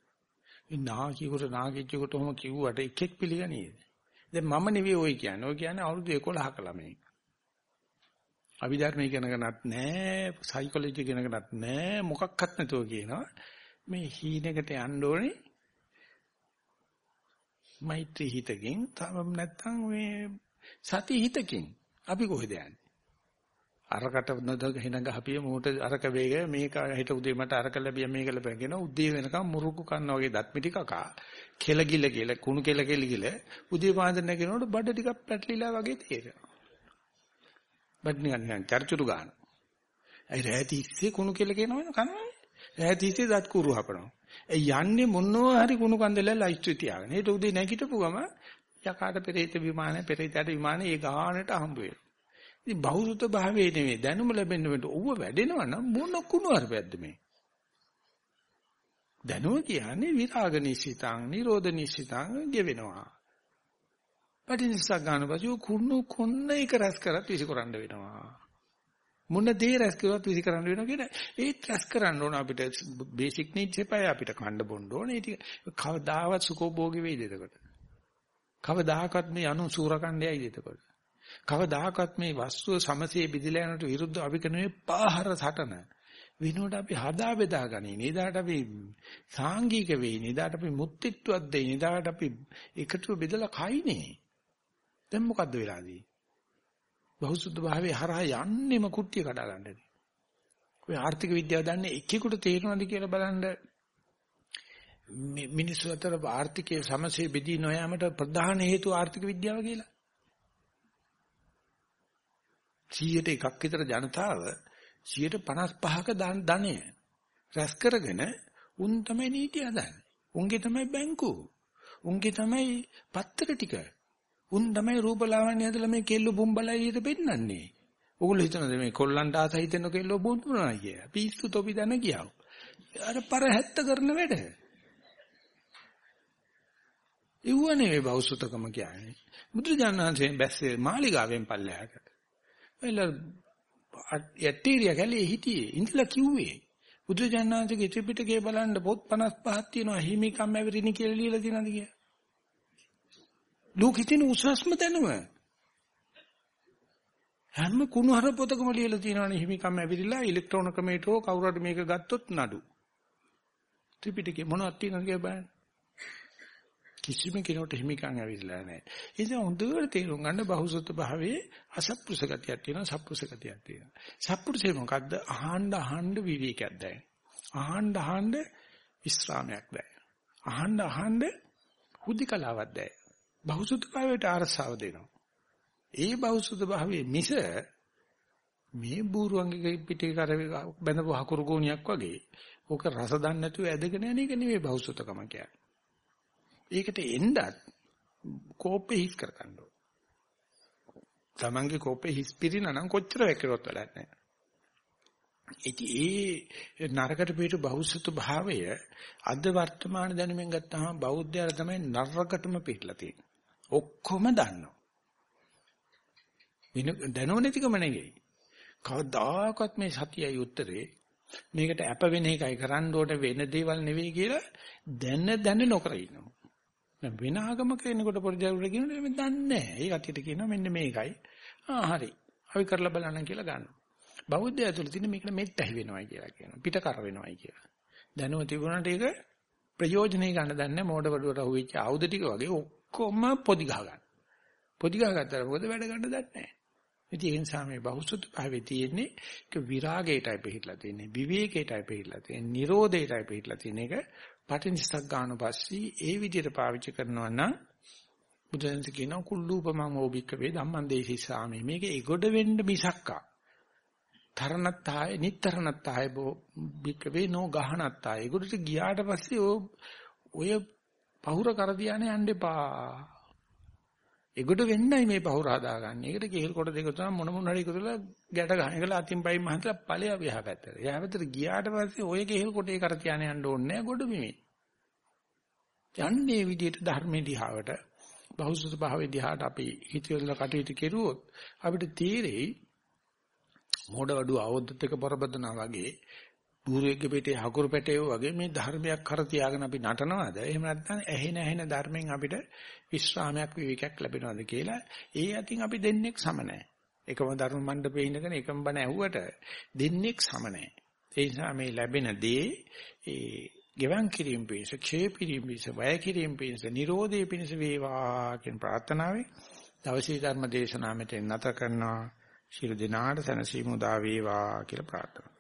මේ නාකියෙකුට නාකිච්චෙකුට ඔහොම කිව්වට එකෙක් පිළිගන්නේ දැන් මම නෙවෙයි ওই කියන්නේ. ඔය කියන්නේ අවුරුදු 11ක ළමයි. අභිධර්ම ඉගෙනගෙනත් නැහැ, සයිකොලොජි ඉගෙනගෙනත් නැහැ, මොකක්වත් නැතුව කියනවා. මේ හීනෙකට යන්න ඕනේ. මෛත්‍රී හිතකින්, තවම නැත්තම් මේ සති හිතකින්. අපි කොහෙද යන්නේ? අරකට නදක හිනඟ හපිය මොහොත අරක වේග මේක හිට උදේ මට අරක ලැබිය මේක ලැබගෙන උදේ වෙනකම් මුරුකු කන්න වගේ දත් මිටි කකා. කෙලගිල කෙල කුණු කෙල කෙලගිල උදේ පාන්දර නැගිනකොට බඩ ටිකක් පැටලිලා වගේ තේරෙනවා. බඩ නිකන් නිකන් චර්චුරු ගන්න. ඒ රැති ඉස්සේ කුණු කෙල කියනවනේ කනවා රැති ඉස්සේ දත් කුරු හපනවා. ඒ යන්නේ මොනවා හරි කුණු කන්දල ලයිස්ට් තියාගෙන. ඊට උදේ නැගිටපු ගම යකාට පෙරේත විමානය පෙරේතට විමානය ඒ ගානට හම්බ වෙනවා. ඉතින් බහුසුත භාවයේ නෙමෙයි දැනුම ලැබෙන්න වෙන්න ඕව වැඩෙනවා නම් මොන කුණු අරපැද්ද මේ? දැනුම කියන්නේ විරාග නිසිතං නිරෝධ නිසිතං ගෙවෙනවා. පටිනිස්සක් ගන්න පස්සේ කුණු කොන්න එක රැස් කරත් විසිකරන්න වෙනවා. මොන දේ රැස් කරුවත් විසි කරන්න වෙනවා කියන ඒත් රැස් කරන්න ඕන අපිට බේසික් නීඩ්ස් එපා අපිට කන්න බොන්න ඕනේ. ටික කවදාවත් සුඛෝභෝගී වෙයිද එතකොට? කවදාකවත් මේ අනු සූරකණ්ඩයයිද එතකොට? කවදාකවත් මේ වස්තුව සමසේ බෙදලා යනට විරුද්ධ අපි කරන්නේ පාහර සටන. විනෝඩ අපි හදා බෙදා ගන්නේ නේදාට අපි සාංගික වෙයි. නේදාට අපි මුත්‍ත්‍ත්වයක් දෙයි. නේදාට අපි එකතු බෙදලා කයිනේ. දැන් මොකද්ද වෙලාදී? බහුසුද්ධ භාවයේ හරහා යන්නෙම කුට්ටිය කඩා ගන්නනේ. ඔය ආර්ථික විද්‍යාව දන්නේ එකෙකුට තේරෙනවද කියලා බලන්න. මිනිස්සු අතර ආර්ථිකයේ සමසේ බෙදී නොයාමට ප්‍රධාන හේතුව ආර්ථික විද්‍යාව කියලා. 100ට එකක් විතර ජනතාව 155ක ධනය රැස් කරගෙන උන් තමයි නීති හදන්නේ. උන්ගේ තමයි බැංකුව. උන්ගේ තමයි පත්තර ටික. උන් තමයි රූපලාවන්‍ය ඇදලා මේ කෙල්ල බුම්බලයි එළියට පෙන්නන්නේ. ඕගොල්ලෝ හිතනද මේ කොල්ලන්ට ආස හිතෙන කෙල්ල බොන්තුනා කියලා. පිස්සු තොපි දන ගියා. අර පර 70 කරන වැඩ. ඉවුවනේ මේ බෞසුතකම කියන්නේ. බුදුජානනාංශයෙන් බැස්සේ මාලිගාවෙන් පල්ලෙහාට. එල යටීරිය කැලේ හිටියේ. ඉඳලා කිව්වේ. බුදුජානනාංශගේ ත්‍රිපිටකය බලන්න පොත් 55ක් තියෙනවා හිමිකම් ඇවිරිනි කියලා ලියලා තියෙනවද කියලා. ලෝකෙ තියෙන උසස්ම දැනුම. හැම කුණු හර පොතකම ලියලා තියෙනවානේ හිමිකම් ඇවිදලා ඉලෙක්ට්‍රෝන ක්‍රමයට හෝ කවුරු හරි මේක ගත්තොත් නඩු. ත්‍රිපිටකේ මොනවද තියෙනවද කියලා බලන්න. කිසිම කෙනෙකුට හිමිකම් ඇවිදලා නැහැ. ඒ නිසා හොඳට තේරුම් ගන්න බහුසුත භාවයේ අසත්පුරුෂ ගතියක් තියෙනවා සත්පුරුෂ ගතියක් තියෙනවා. සත්පුරුෂේ මොකද්ද? අහන්න අහන්න විවේකයක් දැනෙන. අහන්න අහන්න විස්රාමයක් දැනෙන. අහන්න අහන්න හුදිකලාවක් දැනෙන. බහුසුත භාවයට අරසාව දෙනවා. ඒ බහුසුත භාවයේ මිස මේ බූරුවන්ගේ පිටේ කර බැඳපු හකුරු ගෝණියක් වගේ ඕක රස දන්නේ නැතුව ඇදගෙන යන එක නෙවෙයි බහුසුතකම කියන්නේ. ඒකට එන්නත් කෝපේ හිස් කර ගන්න ඕන. Tamange කෝපේ හිස් පිරිනනම් කොච්චර වැක්කරොත් වැඩක් නැහැ. ඉතින් ඒ නරකට පිටු බහුසුත භාවය අද වර්තමාන දැනුමෙන් ගත්තාම බෞද්ධයර තමයි නරකටම පිටලා තියෙන්නේ. ඔක්කොම දන්නවා. වෙන දැනුම නැතිකම නෙවෙයි. කවදාකවත් මේ සතියයි උත්තරේ මේකට අප වෙන එකයි කරන්න ඕන වෙන දේවල් නෙවෙයි කියලා දැන දැන නොකර ඉන්නවා. දැන් වෙන ආගමක කෙනෙකුට පොඩි දරුවෙක් කියනකොට මේ දන්නේ නැහැ. ඒ කටියට කියනවා මෙන්න මේකයි. ආ හරි. අපි කරලා බලන්න කියලා ගන්නවා. බෞද්ධය ඇතුළේ තියෙන මේකට මෙත් ඇහි වෙනවයි කියලා කියනවා. පිට කර වෙනවයි කියලා. දැනුම තිබුණාට ඒක ප්‍රයෝජනෙයි ගන්න දන්නේ මෝඩ වඩුවට අහුවෙච්ච ආයුධ ටික වගේ ඔක්කොම පොඩි ගහ ගන්න. පොඩි ගහ ගත්තාම මොකද වැඩ ගන්න දන්නේ නැහැ. ඉතින් ඒ නිසා මේ බහුසුත භාවයේ තියෙන්නේ ඒක විරාගයටයි පිළිහිලා තියෙන්නේ විවේකයටයි පිළිහිලා තියෙන්නේ නිරෝධයටයි පිළිහිලා තියෙන එක පටිනිස්සක් ගන්න පස්සේ ඒ විදිහට පාවිච්චි කරනවා නම් බුදුන්ස කියනවා කුල්ලූපමං ඕබික්ක වේ ධම්මං දේශිසාමි මේක ඒගොඩ වෙන්න මිසක්කා. තරණත්තාය නිතරණත්තාය බික්ක වේ නෝ ගහනත්තාය. ඒගොඩට ගියාට පස්සේ ඔය පහුර කර තියානේ යන්න එපා. ඒකට වෙන්නයි මේ පහුර හදාගන්නේ. ඒකට කේල් කොට දෙක තුන මොන මොන හරි එකතුලා ගැට ගන්න. ඒකලා අතින් පයින් මහන්සලා ඵලය විහා පැත්තට. එයා පැත්තට ගියාට පස්සේ ඔය කේල් කොටේ කර තියානේ යන්න ඕනේ නැහැ ගොඩ බිමේ. යන්නේ විදිහට ධර්මයේ දිහාවට බහුසුත භාවයේ දිහාට අපි හිතවල කටයුතු කෙරුවොත් අපිට තීරෙයි මොඩ වඩුව අවොද්දත් එක පොරබදනා වගේ බූරුවෙක්ගේ පිටේ හකුරු පැටේ වගේ මේ ධර්මයක් කර තියාගෙන අපි නටනවාද? එහෙම නැත්නම් ඇහෙන ඇහෙන ධර්මයෙන් අපිට විශ්‍රාමයක් විවේකයක් ලැබෙනවද කියලා ඒ අතින් අපි දෙන්නෙක් සම නැහැ. එකම ධර්ම මණ්ඩපේ ඉඳගෙන එකම බණ ඇහුවට දෙන්නෙක් සම නැහැ. ඒ නිසා මේ ලැබෙන දේ ඒ ගෙවන් කිරීම පිණිස ක්ෂේ කිරීම පිණිස වය කිරීම පිණිස නිරෝධයේ පිණිස වේවා කියන ප්‍රාර්ථනාවෙන් දවසේ ධර්ම දේශනාව මෙතෙන් නැත කරනවා. ශිරු දිනාට සනසීමු දා වේවා කියලා ප්‍රාර්ථනා